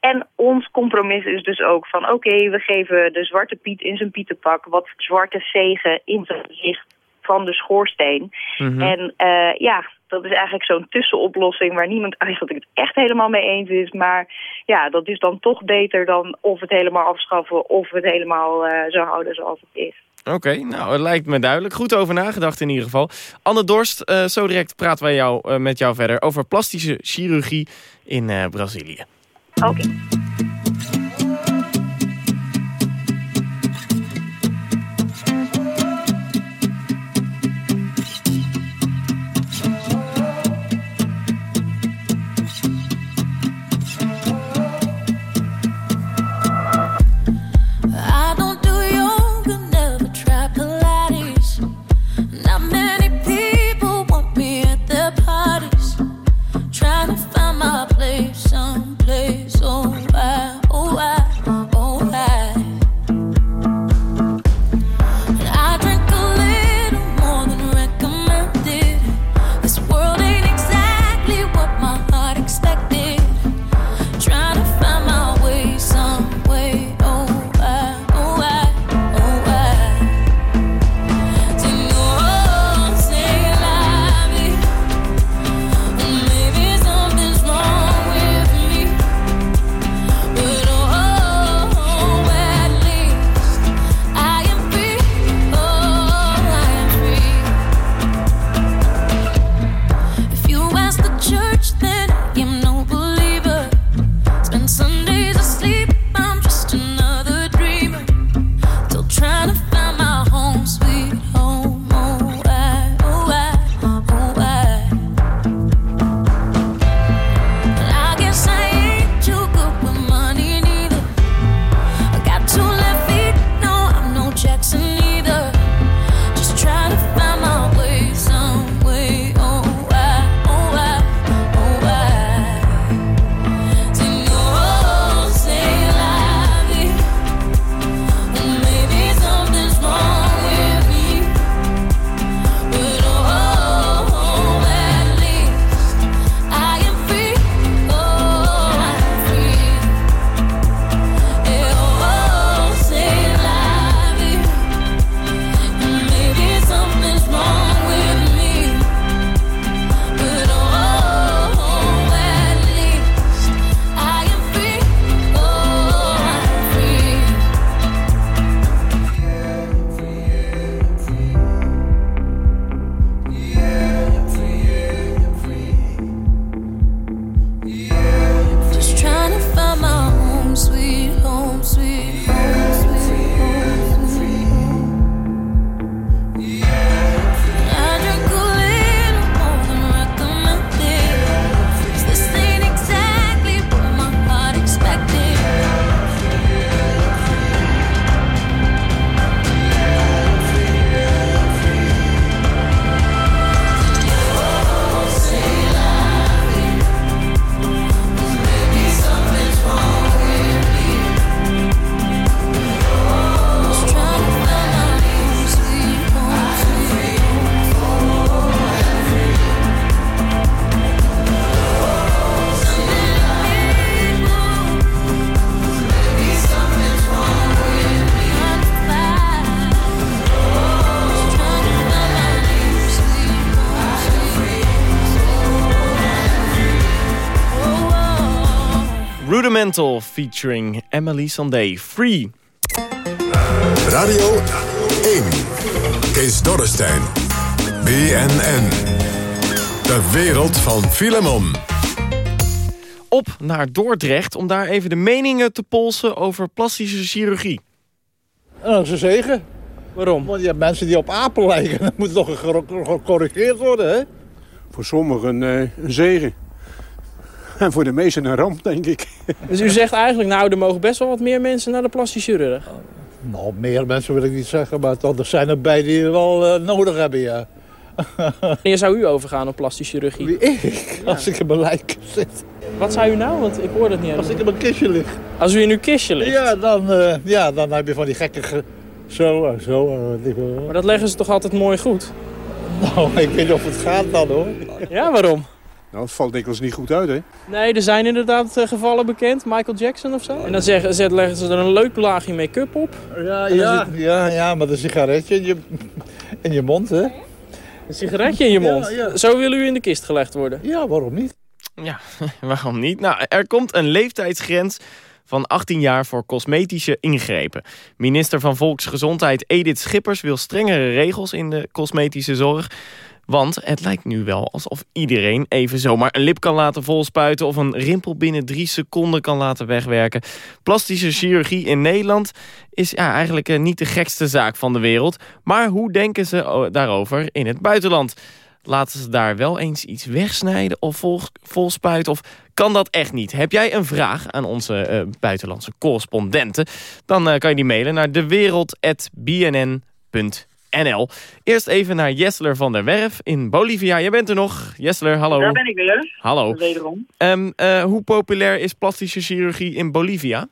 En ons compromis is dus ook van, oké, we geven de zwarte Piet in zijn pietenpak wat zwarte zegen in zijn gezicht van de schoorsteen. Mhm. En eh, ja, dat is eigenlijk zo'n tussenoplossing waar niemand eigenlijk het echt helemaal mee eens is. Maar ja, dat is dan toch beter dan of het helemaal afschaffen of het helemaal eh, zo houden zoals het is. Oké, nou, het lijkt me duidelijk. Goed over nagedacht in ieder geval. Anne Dorst, eh, zo direct praten wij jou, met jou verder over plastische chirurgie in Brazilië. Oké. Featuring Emily Sandé. Free. Radio 1. Kees Dorrestein. BNN. De wereld van Filemon. Op naar Dordrecht om daar even de meningen te polsen over plastische chirurgie. Nou, dat is een zegen. Waarom? Want je hebt mensen die op apen lijken. Dat moet toch gecorrigeerd worden, hè? Voor sommigen eh, een zegen. En voor de meesten een ramp, denk ik. Dus u zegt eigenlijk, nou, er mogen best wel wat meer mensen naar de plastisch chirurg. Nou, meer mensen wil ik niet zeggen, maar toch, er zijn er bij die het wel eh, nodig hebben, ja. Wanneer zou u overgaan op plastische chirurgie? Wie ik? Als ik in mijn lijk zit. Wat zou u nou? Want ik hoor het niet Als ik in mijn kistje lig. Als u in uw kistje ligt? Ja, dan, eh, ja, dan heb je van die gekke... ge- Zo en zo. Maar dat leggen ze toch altijd mooi goed? Nou, ik weet niet of het gaat dan, hoor. Ja, waarom? Nou, het valt dikwijls niet goed uit, hè? Nee, er zijn inderdaad eh, gevallen bekend. Michael Jackson of zo. En dan zeggen, zet- leggen ze er een leuk laagje make-up op. Ja, ja, zit ja, ja, met een sigaretje in je, in je mond, hè? Een sigaretje in je mond. Ja, ja. Zo wil u in de kist gelegd worden? Ja, waarom niet? Ja, waarom niet? Nou, er komt een leeftijdsgrens van 18 jaar voor cosmetische ingrepen. Minister van Volksgezondheid Edith Schippers wil strengere regels in de cosmetische zorg. Want het lijkt nu wel alsof iedereen even zomaar een lip kan laten volspuiten... of een rimpel binnen drie seconden kan laten wegwerken. Plastische chirurgie in Nederland is ja, eigenlijk eh, niet de gekste zaak van de wereld. Maar hoe denken ze oh, daarover in het buitenland? Laten ze daar wel eens iets wegsnijden of vol, volspuiten? Of kan dat echt niet? Heb jij een vraag aan onze eh, buitenlandse correspondenten? Dan eh, kan je die mailen naar dewereld.bnn.nl. Eerst even naar Jessler van der Werf in Bolivia. Jij bent er nog. Jessler, hallo. Daar ben ik weer. Hallo. Wederom. Ehm, eh, hoe populair is plastische chirurgie in Bolivia?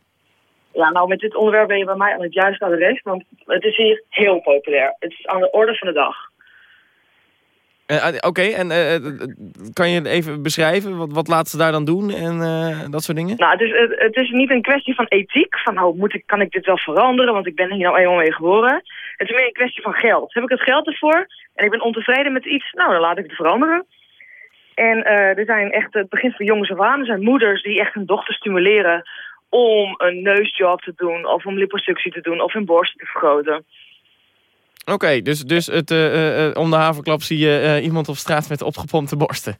Ja, nou met dit onderwerp ben je bij mij aan het juiste adres, want het is hier heel populair. Het is aan de orde van de dag. Eh, ah, Oké, en eh, kan je even beschrijven? Wat, wat laten ze daar dan doen en dat soort dingen? Nou, het is, het, het is niet een kwestie van ethiek, van nou, moet ik, kan ik dit wel veranderen, want ik ben hier nou eenmaal mee geboren. Het is meer een kwestie van geld. Heb ik het geld ervoor en ik ben ontevreden met iets, nou, dan laat ik het veranderen. En eh, er zijn echt, het begint van jongens af aan, er zijn moeders die echt hun dochter stimuleren om een neusjob te doen, of om liposuctie te doen, of hun borsten te vergroten. Oké, dus, dus het, eh, eh, om de haverklap zie je iemand op straat met opgepompte borsten.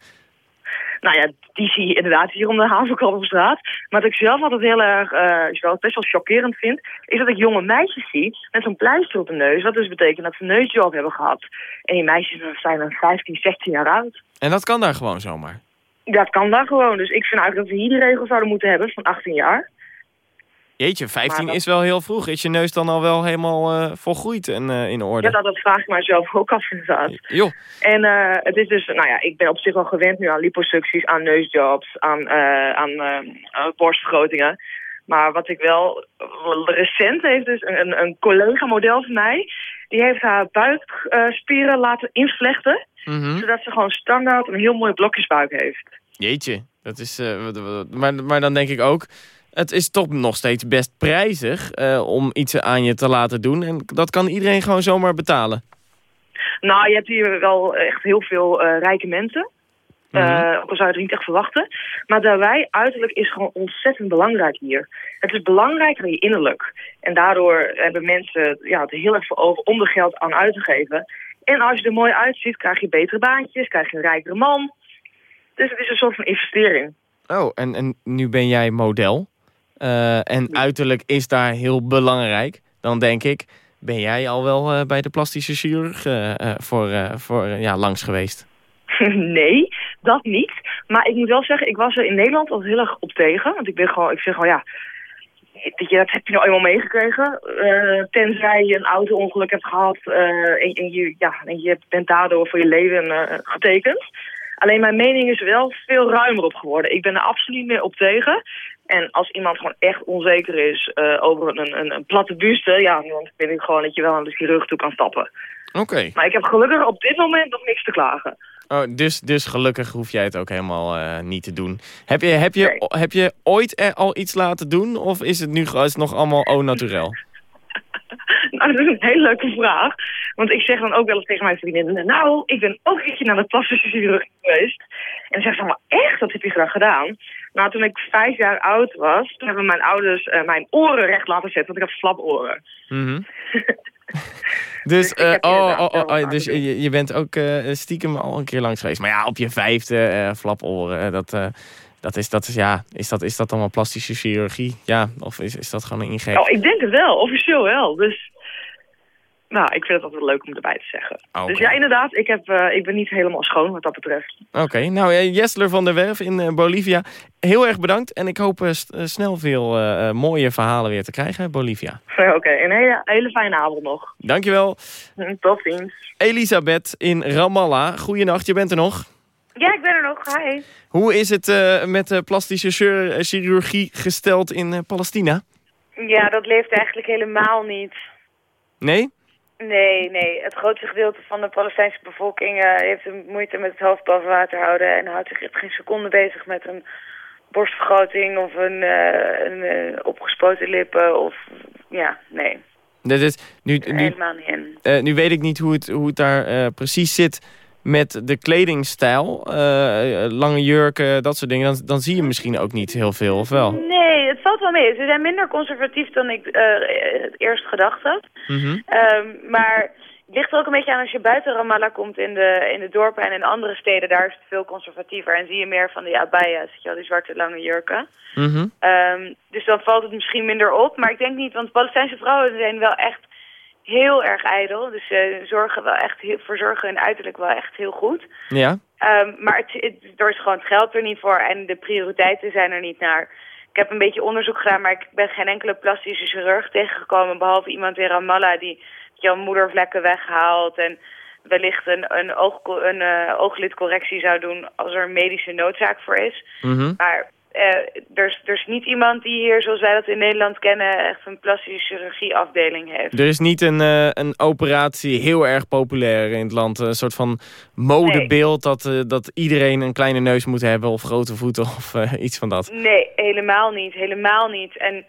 Nou ja, die zie je inderdaad hier om de havenklap op straat. Maar wat ik zelf altijd heel erg, eh, wel best wel chockerend vind... is dat ik jonge meisjes zie met zo'n pleister op de neus. Wat dus betekent dat ze een neusjob hebben gehad. En die meisjes zijn dan 15, 16 jaar oud. En dat kan daar gewoon zomaar. Dat kan dan gewoon. Dus ik vind eigenlijk dat we hier die regel zouden moeten hebben van 18 jaar. Jeetje, 15 Maar dat- is wel heel vroeg. Is je neus dan al wel helemaal eh, volgroeid en eh, in orde? Ja, dat, dat vraag ik mijzelf ook af inderdaad. Joh. En eh, het is dus, nou ja, ik ben op zich wel gewend nu aan liposucties, aan neusjobs, aan, aan borstvergrotingen. Maar wat ik wel recent heeft dus een, een, collega-model van mij, die heeft haar buikspieren laten invlechten, Mhm. zodat ze gewoon standaard een heel mooi blokjesbuik heeft. Jeetje, dat is, maar, maar dan denk ik ook... Het is toch nog steeds best prijzig eh, om iets aan je te laten doen. En dat kan iedereen gewoon zomaar betalen. Nou, je hebt hier wel echt heel veel eh, rijke mensen. Ook al zou je het niet echt verwachten. Maar daarbij, uiterlijk is gewoon ontzettend belangrijk hier. Het is belangrijker dan je innerlijk. En daardoor hebben mensen ja, het heel erg voor over om er geld aan uit te geven. En als je er mooi uitziet, krijg je betere baantjes, krijg je een rijkere man. Dus het is een soort van investering. Oh, en, en nu ben jij model. Eh, en uiterlijk is daar heel belangrijk. Dan denk ik, ben jij al wel eh, bij de plastische chirurg eh, voor, voor ja, langs geweest? nee, dat niet. Maar ik moet wel zeggen, ik was er in Nederland altijd heel erg op tegen. Want ik ben gewoon, ik zeg gewoon ja, dat, je, dat heb je nou eenmaal meegekregen. Tenzij je een auto-ongeluk hebt gehad eh, en, en, je, ja, en je bent daardoor voor je leven getekend. Alleen mijn mening is wel veel ruimer op geworden. Ik ben er absoluut meer op tegen. En als iemand gewoon echt onzeker is eh, over een, een, een platte buste, ja, dan vind ik gewoon dat je wel aan de chirurg toe kan stappen. Oké. Maar ik heb gelukkig op dit moment nog niks te klagen. Oh, dus, dus gelukkig hoef jij het ook helemaal eh, niet te doen. Heb je, heb, je, heb je ooit er al iets laten doen? Of is het nu is het nog allemaal au naturel? Nou, dat is een hele leuke vraag. Want ik zeg dan ook wel eens tegen mijn vriendinnen... nou, ik ben ook een keertje naar de plastische chirurg geweest. En dan zeggen ze allemaal, echt? Dat heb je graag gedaan? Nou, toen ik vijf jaar oud was, toen hebben mijn ouders eh, mijn oren recht laten zetten, want ik had flaporen. Mhm. Dus, ik eh, oh, oh, oh, oh, dus je, je bent ook eh, stiekem al een keer langs geweest. Maar ja, op je vijfde flaporen, dat, dat, is, dat is, ja, is dat, is dat allemaal plastische chirurgie? Ja, of is, is dat gewoon een ingreep? Oh, ik denk het wel, officieel wel. Dus, nou, ik vind het altijd leuk om erbij te zeggen. Oké. Dus ja, inderdaad, ik, heb, eh, ik ben niet helemaal schoon wat dat betreft. Oké, nou eh, Jessler van der Werf in eh, Bolivia, heel erg bedankt. En ik hoop snel veel mooie verhalen weer te krijgen Bolivia. Oké, een hele, hele fijne avond nog. Dankjewel. Tot ziens. Elisabeth in Ramallah, goeienacht, je bent er nog. Ja, ik ben er nog. Hi. Hoe is het met de plastische chir- chirurgie gesteld in Palestina? Ja, dat leeft eigenlijk helemaal niet. Nee? Nee, nee. Het grootste gedeelte van de Palestijnse bevolking eh, heeft een moeite met het hoofd boven water houden en houdt zich echt geen seconde bezig met een borstvergroting of een, eh, een eh, opgespoten lippen of ja, nee. Dat is, nu, nu, Helemaal niet nu weet ik niet hoe het, hoe het daar precies zit met de kledingstijl. Lange jurken, dat soort dingen. Dan, dan zie je misschien ook niet heel veel, of wel? Nee, valt wel mee. Ze zijn minder conservatief dan ik het eerst gedacht had. Mhm. Ehm, maar het ligt er ook een beetje aan als je buiten Ramallah komt in de, in de dorpen en in andere steden. Daar is het veel conservatiever en zie je meer van die abayas, je wel, die zwarte lange jurken. Mhm. Ehm, dus dan valt het misschien minder op. Maar ik denk niet, want Palestijnse vrouwen zijn wel echt heel erg ijdel. Dus ze zorgen wel echt heel, verzorgen hun uiterlijk wel echt heel goed. Ja. Ehm, maar het, het- er is gewoon het geld er niet voor en de prioriteiten zijn er niet naar. Ik heb een beetje onderzoek gedaan, maar ik ben geen enkele plastische chirurg tegengekomen. Behalve iemand in Ramallah die jouw moedervlekken weghaalt en wellicht een, een, oog, een eh, ooglidcorrectie zou doen als er een medische noodzaak voor is. Mhm. Maar er, is, er is niet iemand die hier, zoals wij dat in Nederland kennen, echt een plastische chirurgie afdeling heeft. Er is niet een, eh, een operatie heel erg populair in het land. Een soort van modebeeld dat, eh, dat iedereen een kleine neus moet hebben... of grote voeten of eh, iets van dat. Nee, helemaal niet. Helemaal niet. En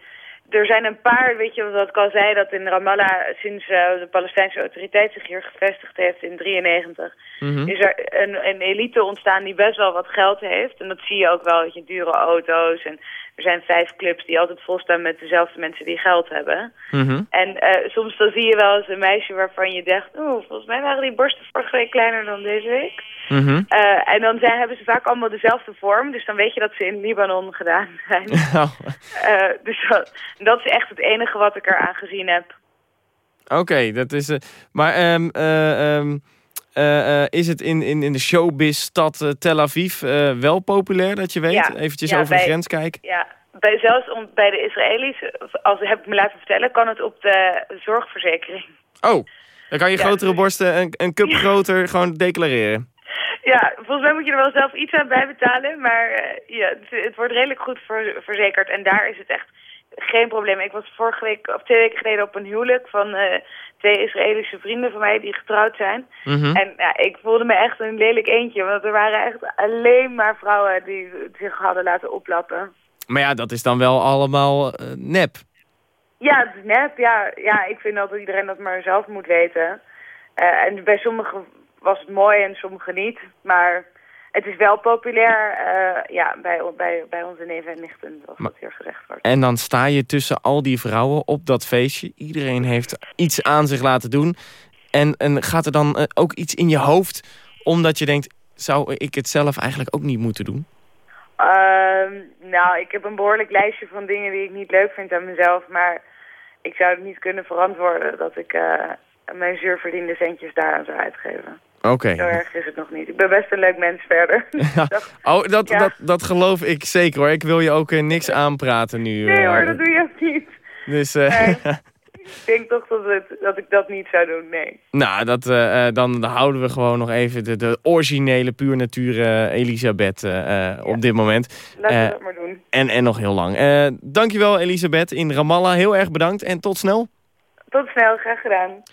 er zijn een paar, weet je wat ik al zei, dat in Ramallah sinds eh, de Palestijnse autoriteit zich hier gevestigd heeft in 93, Mhm. is er een, een elite ontstaan die best wel wat geld heeft. En dat zie je ook wel, weet je, dure auto's. En er zijn vijf clubs die altijd volstaan met dezelfde mensen die geld hebben. Mhm. En eh, soms dan zie je wel eens een meisje waarvan je dacht, oeh, volgens mij waren die borsten vorige week kleiner dan deze week. Mhm. Eh, en dan zijn, hebben ze vaak allemaal dezelfde vorm. Dus dan weet je dat ze in Libanon gedaan zijn. Oh, Eh, dus dat, dat is echt het enige wat ik eraan gezien heb. Oké, dat is... eh, maar ehm, eh, ehm, eh, eh, is het in, in, in de showbiz-stad Tel Aviv wel populair, dat je weet? Ja, Eventjes ja, over de grens kijken. Ja, bij, zelfs om, bij de Israëli's, als heb ik me laten vertellen, kan het op de zorgverzekering. Oh, dan kan je Ja. grotere borsten een, een cup groter gewoon declareren. Ja, volgens mij moet je er wel zelf iets aan bijbetalen, maar eh, ja, het, het wordt redelijk goed ver- verzekerd. En daar is het echt geen probleem. Ik was vorige week, of twee weken geleden op een huwelijk van eh, twee Israëlische vrienden van mij die getrouwd zijn. Mhm. En ja, ik voelde me echt een lelijk eentje, want er waren echt alleen maar vrouwen die zich hadden laten oplappen. Maar ja, dat is dan wel allemaal eh, nep. Ja, het is nep. Ja, ja, ik vind dat iedereen dat maar zelf moet weten. En bij sommigen was het mooi en sommigen niet. Maar het is wel populair eh, ja, bij, bij, bij onze neven en nichten, zoals dat hier gezegd wordt. En dan sta je tussen al die vrouwen op dat feestje. Iedereen heeft iets aan zich laten doen. En, en gaat er dan eh, ook iets in je hoofd... omdat je denkt, zou ik het zelf eigenlijk ook niet moeten doen? Ehm, nou, ik heb een behoorlijk lijstje van dingen die ik niet leuk vind aan mezelf. Maar ik zou het niet kunnen verantwoorden dat ik eh, mijn zuurverdiende centjes daaraan zou uitgeven. Oké. Zo erg is het nog niet. Ik ben best een leuk mens verder. Oh, dat, Ja. dat, dat geloof ik zeker hoor. Ik wil je ook eh, niks aanpraten nu. Nee eh. hoor, dat doe je ook niet. Dus, eh, Nee. Ik denk toch dat, het, dat ik dat niet zou doen, nee. nou, dat, dan houden we gewoon nog even de, de originele, puur natuur eh, Elisabeth op dit moment. Laten we dat maar doen. en, en nog heel lang. Dankjewel Elisabeth in Ramallah. Heel erg bedankt en tot snel. Tot snel, graag gedaan.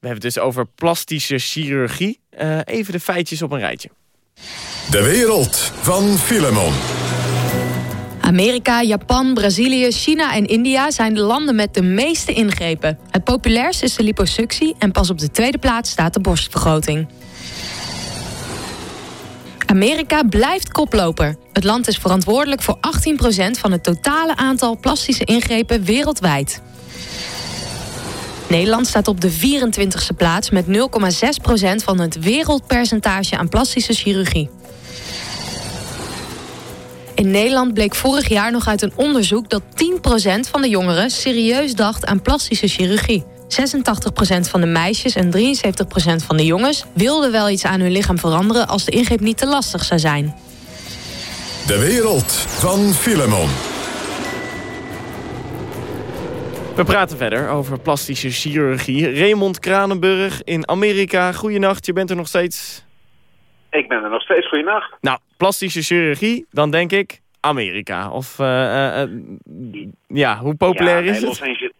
We hebben het dus over plastische chirurgie. Eh, even de feitjes op een rijtje. De wereld van Filemon. Amerika, Japan, Brazilië, China en India zijn de landen met de meeste ingrepen. Het populairst is de liposuctie en pas op de tweede plaats staat de borstvergroting. Amerika blijft koploper. Het land is verantwoordelijk voor 18% van het totale aantal plastische ingrepen wereldwijd. Nederland staat op de 24e plaats met 0,6% van het wereldpercentage aan plastische chirurgie. In Nederland bleek vorig jaar nog uit een onderzoek dat 10% van de jongeren serieus dacht aan plastische chirurgie. 86% van de meisjes en 73% van de jongens wilden wel iets aan hun lichaam veranderen als de ingreep niet te lastig zou zijn. De wereld van Filemon. We praten verder over plastische chirurgie. Raymond Kranenburg in Amerika. Goedenacht, je bent er nog steeds. Ik ben er nog steeds. Goeienacht. Nou, plastische chirurgie, dan denk ik Amerika. Of, eh, eh, eh, ja, hoe populair ja, is nee, het? Los Angeles,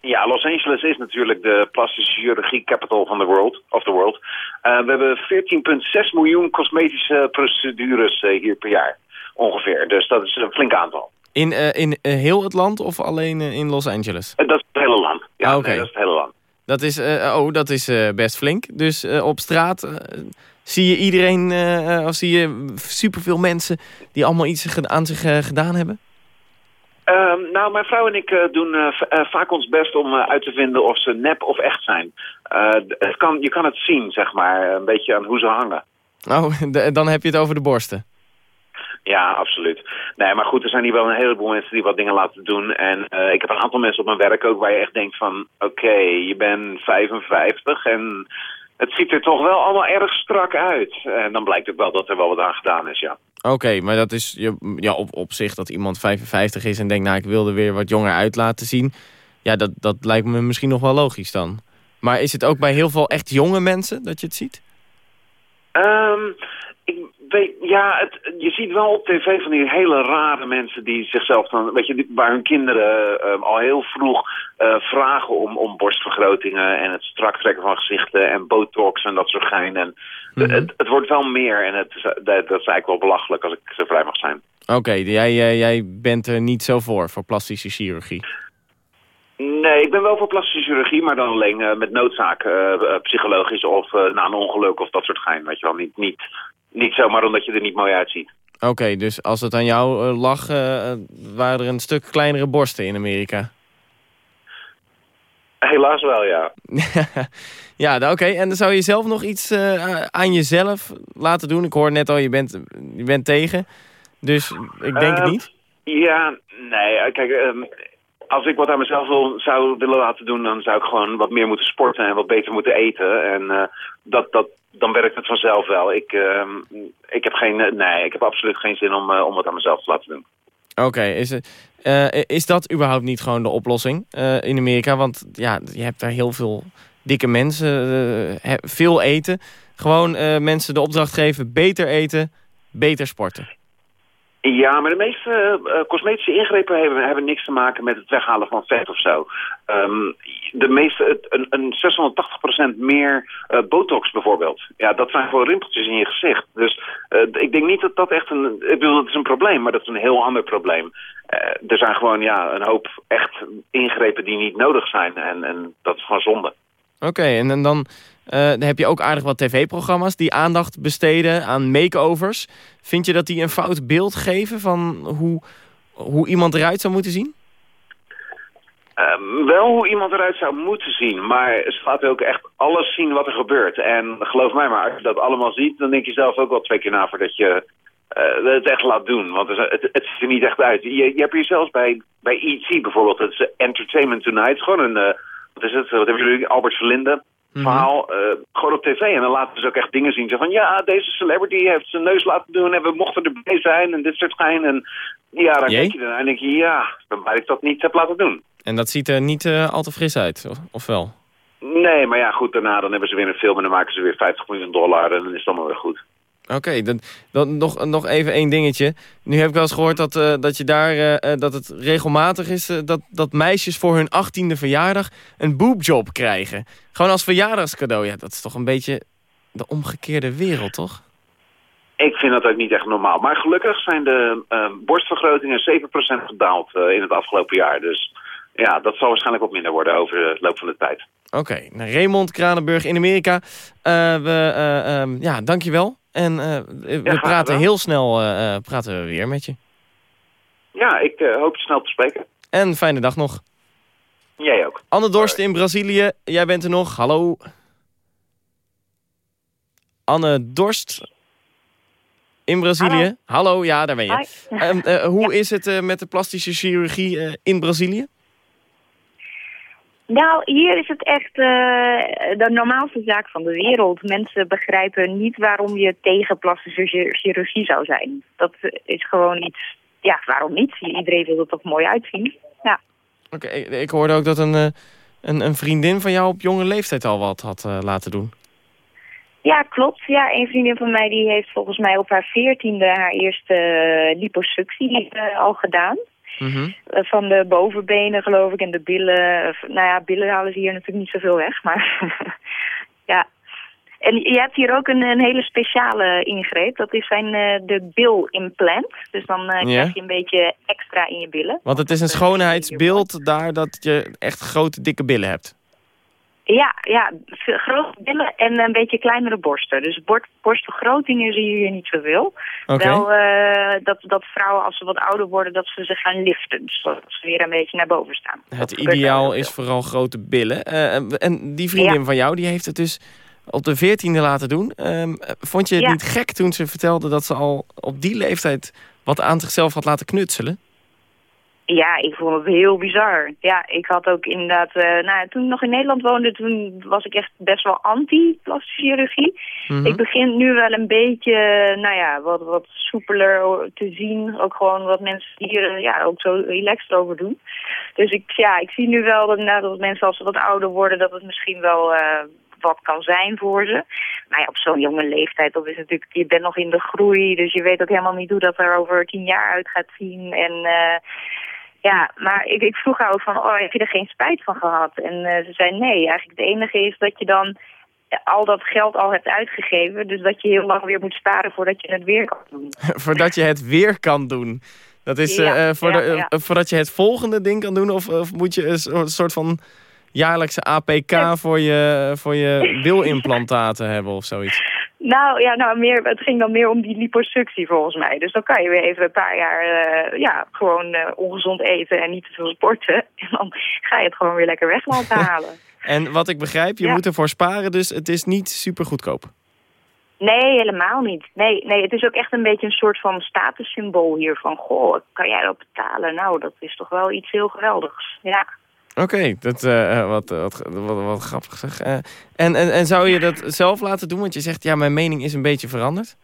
ja, Los Angeles is natuurlijk de plastische chirurgie capital van de world, of the world. We hebben 14,6 miljoen cosmetische procedures hier per jaar. Ongeveer. Dus dat is een flink aantal. In, eh, in eh, heel het land of alleen eh, in Los Angeles? Dat is het hele land. Ja, Ah, nee, dat is het hele land. Dat is, oh, dat is best flink. Dus op straat zie je iedereen, of zie je superveel mensen die allemaal iets aan zich gedaan hebben? Ehm, nou, mijn vrouw en ik doen vaak ons best om uit te vinden of ze nep of echt zijn. Het kan, je kan het zien, zeg maar, een beetje aan hoe ze hangen. Oh, dan heb je het over de borsten. Ja, absoluut. Nee, maar goed, er zijn hier wel een heleboel mensen die wat dingen laten doen. En eh, ik heb een aantal mensen op mijn werk ook waar je echt denkt van... Oké, je bent 55 en het ziet er toch wel allemaal erg strak uit. En dan blijkt ook wel dat er wel wat aan gedaan is, ja. Oké, maar dat is je- ja, op, op zich dat iemand 55 is en denkt... nou, ik wil er weer wat jonger uit laten zien. Ja, dat, dat lijkt me misschien nog wel logisch dan. Maar is het ook bij heel veel echt jonge mensen dat je het ziet? Ehm, ik weet, ja, het, je ziet wel op tv van die hele rare mensen die zichzelf dan, weet je, waar hun kinderen ehm, al heel vroeg eh, vragen om, om borstvergrotingen en het strak trekken van gezichten en botox en dat soort gein. En het, het wordt wel meer en het, dat, dat is eigenlijk wel belachelijk als ik zo vrij mag zijn. Oké, jij, jij, jij bent er niet zo voor, voor plastische chirurgie. Nee, ik ben wel voor plastische chirurgie, maar dan alleen eh, met noodzaak, eh, eh, psychologisch of eh, na een ongeluk of dat soort gein, weet je wel. Niet, niet, niet zomaar omdat je er niet mooi uitziet. Oké, dus als het aan jou eh, lag, eh, waren er een stuk kleinere borsten in Amerika. Helaas wel, ja. ja, nou, oké. En zou je zelf nog iets eh, aan jezelf laten doen? Ik hoor net al, je bent, je bent tegen. Dus ik denk het niet. Ja, nee, kijk, ehm, als ik wat aan mezelf wil, zou willen laten doen, dan zou ik gewoon wat meer moeten sporten en wat beter moeten eten. En dat, dat, dan werkt het vanzelf wel. Ik, ehm, ik heb geen, eh, nee, ik heb absoluut geen zin om, eh, om wat aan mezelf te laten doen. Oké, is, het- eh, is dat überhaupt niet gewoon de oplossing eh, in Amerika? Want ja, je hebt daar heel veel dikke mensen, veel eten. Gewoon mensen de opdracht geven, beter eten, beter sporten. Ja, maar de meeste eh, cosmetische ingrepen hebben, hebben niks te maken met het weghalen van vet of zo. Ehm, de meeste, een, een 680% meer eh, botox bijvoorbeeld. Ja, dat zijn gewoon rimpeltjes in je gezicht. Dus eh, ik denk niet dat dat echt een... Ik bedoel, dat is een probleem, maar dat is een heel ander probleem. Eh, er zijn gewoon ja, een hoop echt ingrepen die niet nodig zijn. En, en dat is gewoon zonde. Oké, en, dan, eh, dan heb je ook aardig wat tv-programma's die aandacht besteden aan makeovers. Vind je dat die een fout beeld geven van hoe, hoe iemand eruit zou moeten zien? Ehm, wel hoe iemand eruit zou moeten zien, maar ze laten ook echt alles zien wat er gebeurt. En geloof mij maar, als je dat allemaal ziet, dan denk je zelf ook wel twee keer na voordat je eh, het echt laat doen. Want het, het, het ziet er niet echt uit. Je, je hebt hier zelfs bij, bij E.T. bijvoorbeeld, het is Entertainment Tonight, gewoon een, eh, wat is het, wat hebben jullie, Albert Verlinde verhaal, eh, gewoon op tv. En dan laten ze ook echt dingen zien. Zo van, ja, deze celebrity heeft zijn neus laten doen en we mochten erbij zijn en dit soort gein. En ja, dan Jee. kijk je ernaar en denk je, ja, dan blij dat ik dat niet heb laten doen. En dat ziet er niet eh, al te fris uit, of, of wel? Nee, maar ja, goed, daarna dan hebben ze weer een film en dan maken ze weer 50 miljoen dollar en dan is het allemaal weer goed. Oké, dan, dan nog, nog even één dingetje. Nu heb ik wel eens gehoord dat, eh, dat, je daar, eh, eh, dat het regelmatig is... dat, dat meisjes voor hun achttiende verjaardag een boobjob krijgen. Gewoon als verjaardagscadeau. Ja, dat is toch een beetje de omgekeerde wereld, toch? Ik vind dat ook niet echt normaal. Maar gelukkig zijn de borstvergrotingen 7% gedaald in het afgelopen jaar. Dus ja, dat zal waarschijnlijk wat minder worden over de loop van de tijd. Oké, nou, Raymond Kranenburg in Amerika. Eh, we, eh, ehm, ja, dankjewel. En eh, we praten heel snel eh, eh, praten we weer met je. Ja, ik eh, hoop je snel te spreken. En fijne dag nog. Jij ook. Anne Dorst in Brazilië, jij bent er nog. Hallo. Anne Dorst in Brazilië. Hallo, ja, daar ben je. Ehm, eh, hoe is het eh, met de plastische chirurgie eh, in Brazilië? Nou, hier is het echt eh, de normaalste zaak van de wereld. Mensen begrijpen niet waarom je tegen plastische chir- chirurgie zou zijn. Dat is gewoon iets... Ja, waarom niet? Iedereen wil er toch mooi uitzien. Ja. Oké, ik, ik hoorde ook dat een, eh, een, een vriendin van jou op jonge leeftijd al wat had eh, laten doen. Ja, klopt. Ja, een vriendin van mij die heeft volgens mij op haar veertiende haar eerste liposuctie al gedaan. Mhm. Eh, van de bovenbenen geloof ik en de billen. Nou ja, billen halen ze hier natuurlijk niet zoveel weg, maar ja. En je hebt hier ook een, een hele speciale ingreep. Dat is zijn eh, de bilimplant. Dus dan eh, krijg je een beetje extra in je billen. Want het is een schoonheidsbeeld daar dat je echt grote dikke billen hebt. Ja, ja, grote billen en een beetje kleinere borsten. Dus borstvergrotingen zie je hier niet zoveel. Oké. Wel eh, dat, dat vrouwen als ze wat ouder worden, dat ze ze gaan liften. Zodat ze weer een beetje naar boven staan. Het ideaal is vooral grote billen. Eh, en die vriendin van jou die heeft het dus op de veertiende laten doen. Ehm, vond je het Ja. niet gek toen ze vertelde dat ze al op die leeftijd wat aan zichzelf had laten knutselen? Ja, ik vond het heel bizar. Ja, ik had ook inderdaad... eh, nou, toen ik nog in Nederland woonde, toen was ik echt best wel anti-plastische chirurgie. Mhm. Ik begin nu wel een beetje, nou ja, wat, wat soepeler te zien. Ook gewoon wat mensen hier eh, ja, ook zo relaxed over doen. Dus ik, ja, ik zie nu wel dat, nou, dat mensen als ze wat ouder worden, dat het misschien wel... eh, wat kan zijn voor ze. Maar ja, op zo'n jonge leeftijd, dat is natuurlijk, je bent nog in de groei, dus je weet ook helemaal niet hoe dat er over tien jaar uit gaat zien. En ja, maar ik, ik vroeg haar ook van, oh, heb je er geen spijt van gehad? En eh, ze zei nee, eigenlijk het enige is dat je dan al dat geld al hebt uitgegeven, dus dat je heel lang weer moet sparen voordat je het weer kan doen. Voordat je het weer kan doen. Dat is Ja, eh, eh, voor ja, de- eh, voordat je het volgende ding kan doen? Of, of moet je een so- soort van jaarlijkse APK voor je, voor je bilimplantaten hebben of zoiets? Nou ja, nou, meer, het ging dan meer om die liposuctie volgens mij. Dus dan kan je weer even een paar jaar eh, ja, gewoon eh, ongezond eten en niet te veel sporten. En dan ga je het gewoon weer lekker weg laten halen. En wat ik begrijp, je Ja. moet ervoor sparen, dus het is niet super goedkoop. Nee, helemaal niet. Nee, nee, het is ook echt een beetje een soort van statussymbool hier. Van, goh, kan jij dat betalen? Nou, dat is toch wel iets heel geweldigs. Ja. Oké, dat eh, eh, wat, wat, wat, wat grappig zeg. En, en, en zou je dat zelf laten doen? Want je zegt, ja, mijn mening is een beetje veranderd.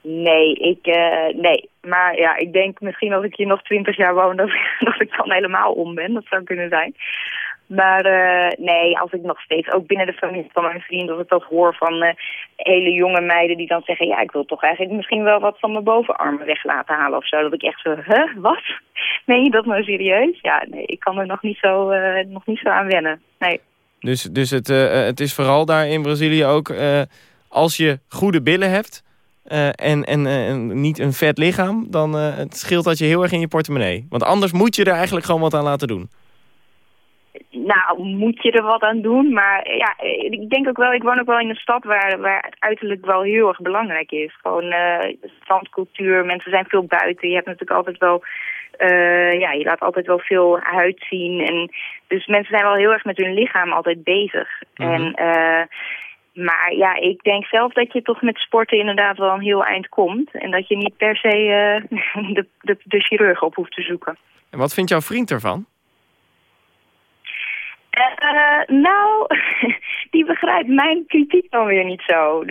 Nee, ik, eh, nee. Maar ja, ik denk misschien als ik hier nog twintig jaar woon, dat ik dan helemaal om ben. Dat zou kunnen zijn. Maar eh, nee, als ik nog steeds, ook binnen de familie van mijn vriend, als ik dat hoor van eh, hele jonge meiden die dan zeggen, ja, ik wil toch eigenlijk misschien wel wat van mijn bovenarmen weg laten halen of zo. Dat ik echt zo, huh, wat? Je dat nou serieus? Ja, nee, ik kan er nog niet zo, eh, nog niet zo aan wennen. Nee. Dus, dus het, het is vooral daar in Brazilië ook... als je goede billen hebt en, en, niet een vet lichaam... dan het scheelt dat je heel erg in je portemonnee. Want anders moet je er eigenlijk gewoon wat aan laten doen. Nou, moet je er wat aan doen. Maar ja, ik denk ook wel, ik woon ook wel in een stad waar, waar het uiterlijk wel heel erg belangrijk is. Gewoon eh standcultuur, mensen zijn veel buiten. Je hebt natuurlijk altijd wel, eh, ja, je laat altijd wel veel huid zien. En, dus mensen zijn wel heel erg met hun lichaam altijd bezig. En, eh, maar ja, ik denk zelf dat je toch met sporten inderdaad wel een heel eind komt. En dat je niet per se eh, de, de, de chirurg op hoeft te zoeken. En wat vindt jouw vriend ervan? Eh, nou, die begrijpt mijn kritiek dan weer niet zo.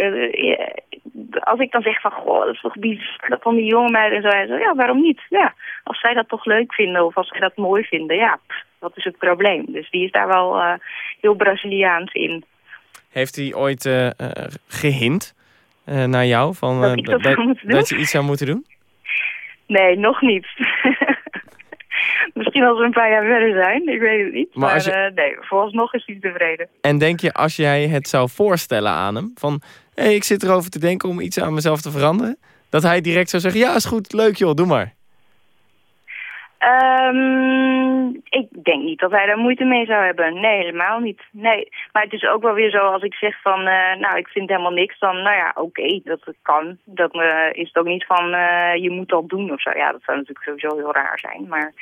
Als ik dan zeg van, goh, dat is toch bizar dat van die jonge meiden en zo. Hij zo, ja, waarom niet? Ja, als zij dat toch leuk vinden of als zij dat mooi vinden, ja, pff, wat is het probleem? Dus die is daar wel eh, heel Braziliaans in. Heeft hij ooit eh, eh, gehint eh, naar jou? Van, Dat dat dat, dat je iets zou moeten doen? Nee, nog niet. Misschien als we een paar jaar verder zijn, ik weet het niet. Maar Maar, je- eh, nee, vooralsnog is hij tevreden. En denk je, als jij het zou voorstellen aan hem... van, hé, hey, ik zit erover te denken om iets aan mezelf te veranderen... dat hij direct zou zeggen, ja, is goed, leuk joh, doe maar. Ehm, ik denk niet dat hij daar moeite mee zou hebben. Nee, helemaal niet. Nee. Maar het is ook wel weer zo als ik zeg van, eh, nou, ik vind helemaal niks, dan, nou ja, oké, dat kan. Dat eh, is het ook niet van, je moet dat doen of zo. Ja, dat zou natuurlijk sowieso heel raar zijn, maar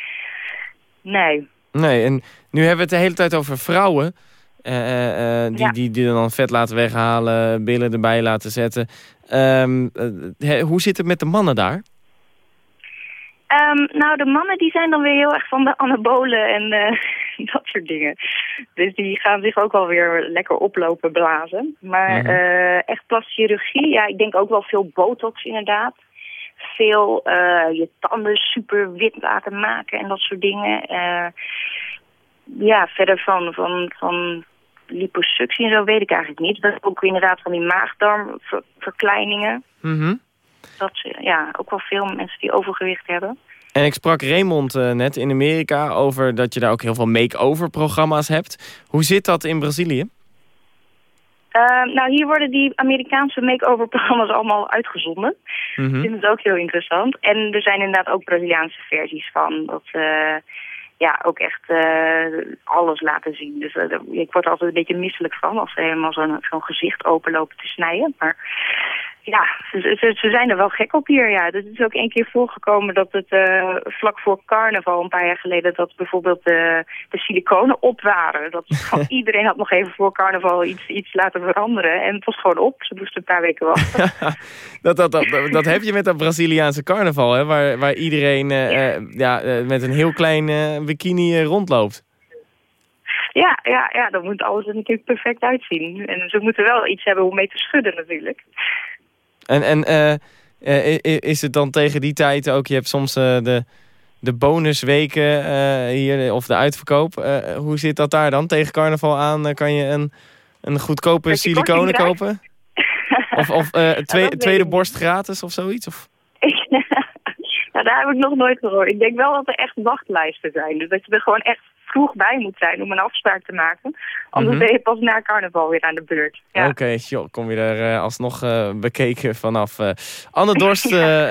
nee. Nee, en nu hebben we het de hele tijd over vrouwen. eh, eh, eh, die, Ja. die, die dan vet laten weghalen, billen erbij laten zetten. Ehm, eh, hoe zit het met de mannen daar? Ehm, nou, de mannen die zijn dan weer heel erg van de anabolen en dat soort dingen. Dus die gaan zich ook wel weer lekker oplopen blazen. Maar Mhm. echt plastische chirurgie, ja, ik denk ook wel veel botox inderdaad. Veel eh, je tanden super wit laten maken en dat soort dingen. Eh, ja, verder van, van, van liposuctie en zo weet ik eigenlijk niet. Dat is ook inderdaad van die maagdarmverkleiningen. Mhm. Dat, ze- ja, ook wel veel mensen die overgewicht hebben. En ik sprak Raymond eh, net in Amerika over dat je daar ook heel veel make-over programma's hebt. Hoe zit dat in Brazilië? Eh, nou, hier worden die Amerikaanse make-over programma's allemaal uitgezonden. Mhm. Ik vind het ook heel interessant. En er zijn inderdaad ook Braziliaanse versies van. Dat eh, ja, ook echt eh, alles laten zien. Dus eh, ik word er altijd een beetje misselijk van als ze helemaal zo'n zo'n gezicht openlopen te snijden. Maar ja, ze, ze, ze zijn er wel gek op hier. Ja. Het is ook één keer voorgekomen dat het eh, vlak voor carnaval, een paar jaar geleden, dat bijvoorbeeld de, de siliconen op waren. Dat iedereen had nog even voor carnaval iets, iets laten veranderen. En het was gewoon op. Ze moesten een paar weken wachten. Dat, dat, dat, dat heb je met dat Braziliaanse carnaval, hè? Waar, waar iedereen eh, ja, eh, met een heel klein bikini rondloopt. Ja, ja, ja, dan moet alles er natuurlijk perfect uitzien. En ze moeten wel iets hebben om mee te schudden natuurlijk. En, en i- is het dan tegen die tijd ook, je hebt soms eh, de, de bonusweken hier, of de uitverkoop. Hoe zit dat daar dan? Tegen carnaval aan kan je een, een goedkope siliconen kopen? Of, of twee, tweede borst gratis of zoiets? Of? Nou, daar heb ik nog nooit gehoord. Ik denk wel dat er echt wachtlijsten zijn. Dus dat je er gewoon echt vroeg bij moet zijn om een afspraak te maken. Anders Mhm. ben je pas na carnaval weer aan de beurt. Ja. Oké, joh, kom je er eh, alsnog eh, bekeken vanaf. eh Anne Dorst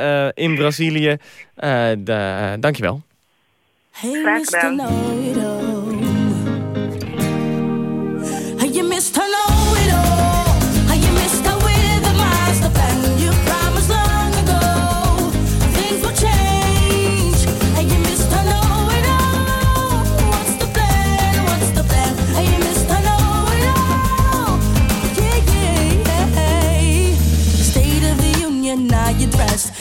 in Brazilië. Eh de, dankjewel. Hey, Graag gedaan.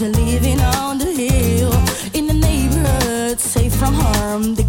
and living on the hill. In the neighborhood, safe from harm, dictating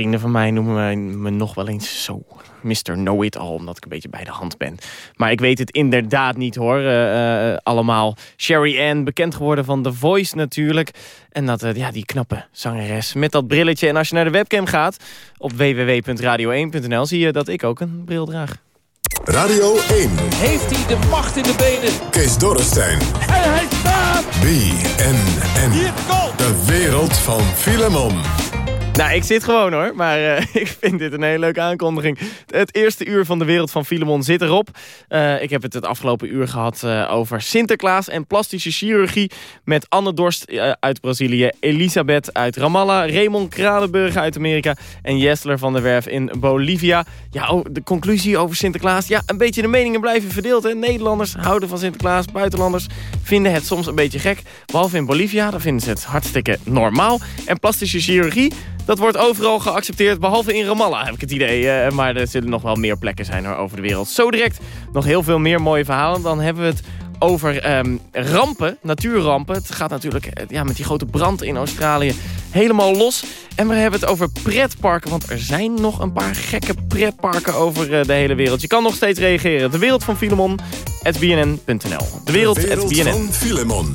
vrienden van mij noemen mij- me nog wel eens zo Mr. Know-It-All... omdat ik een beetje bij de hand ben. Maar ik weet het inderdaad niet hoor, eh, eh, allemaal. Sherry Ann, bekend geworden van The Voice natuurlijk. En dat, eh, ja, die knappe zangeres met dat brilletje. En als je naar de webcam gaat op www.radio1.nl... zie je dat ik ook een bril draag. Radio 1. Heeft hij de macht in de benen? Kees Dorrestein. En hij staat! BNN. De wereld van Filemon. Nou, ik zit gewoon hoor, maar eh, ik vind dit een hele leuke aankondiging. Het eerste uur van de wereld van Filemon zit erop. Eh, ik heb het het afgelopen uur gehad eh, over Sinterklaas en plastische chirurgie... met Anne Dorst uit Brazilië, Elisabeth uit Ramallah... Raymond Kranenburg uit Amerika en Jessler van der Werf in Bolivia. Ja, oh, de conclusie over Sinterklaas. Ja, een beetje de meningen blijven verdeeld. Hè? Nederlanders houden van Sinterklaas, buitenlanders vinden het soms een beetje gek. Behalve in Bolivia, daar vinden ze het hartstikke normaal. En plastische chirurgie... Dat wordt overal geaccepteerd, behalve in Ramallah, heb ik het idee. Eh, maar er zullen nog wel meer plekken zijn hoor, over de wereld. Zo direct nog heel veel meer mooie verhalen. Dan hebben we het over ehm, rampen, natuurrampen. Het gaat natuurlijk eh, ja, met die grote brand in Australië helemaal los. En we hebben het over pretparken, want er zijn nog een paar gekke pretparken over eh, de hele wereld. Je kan nog steeds reageren. De wereld van Filemon, bnn.nl. De wereld, De wereld BNN. van Filemon.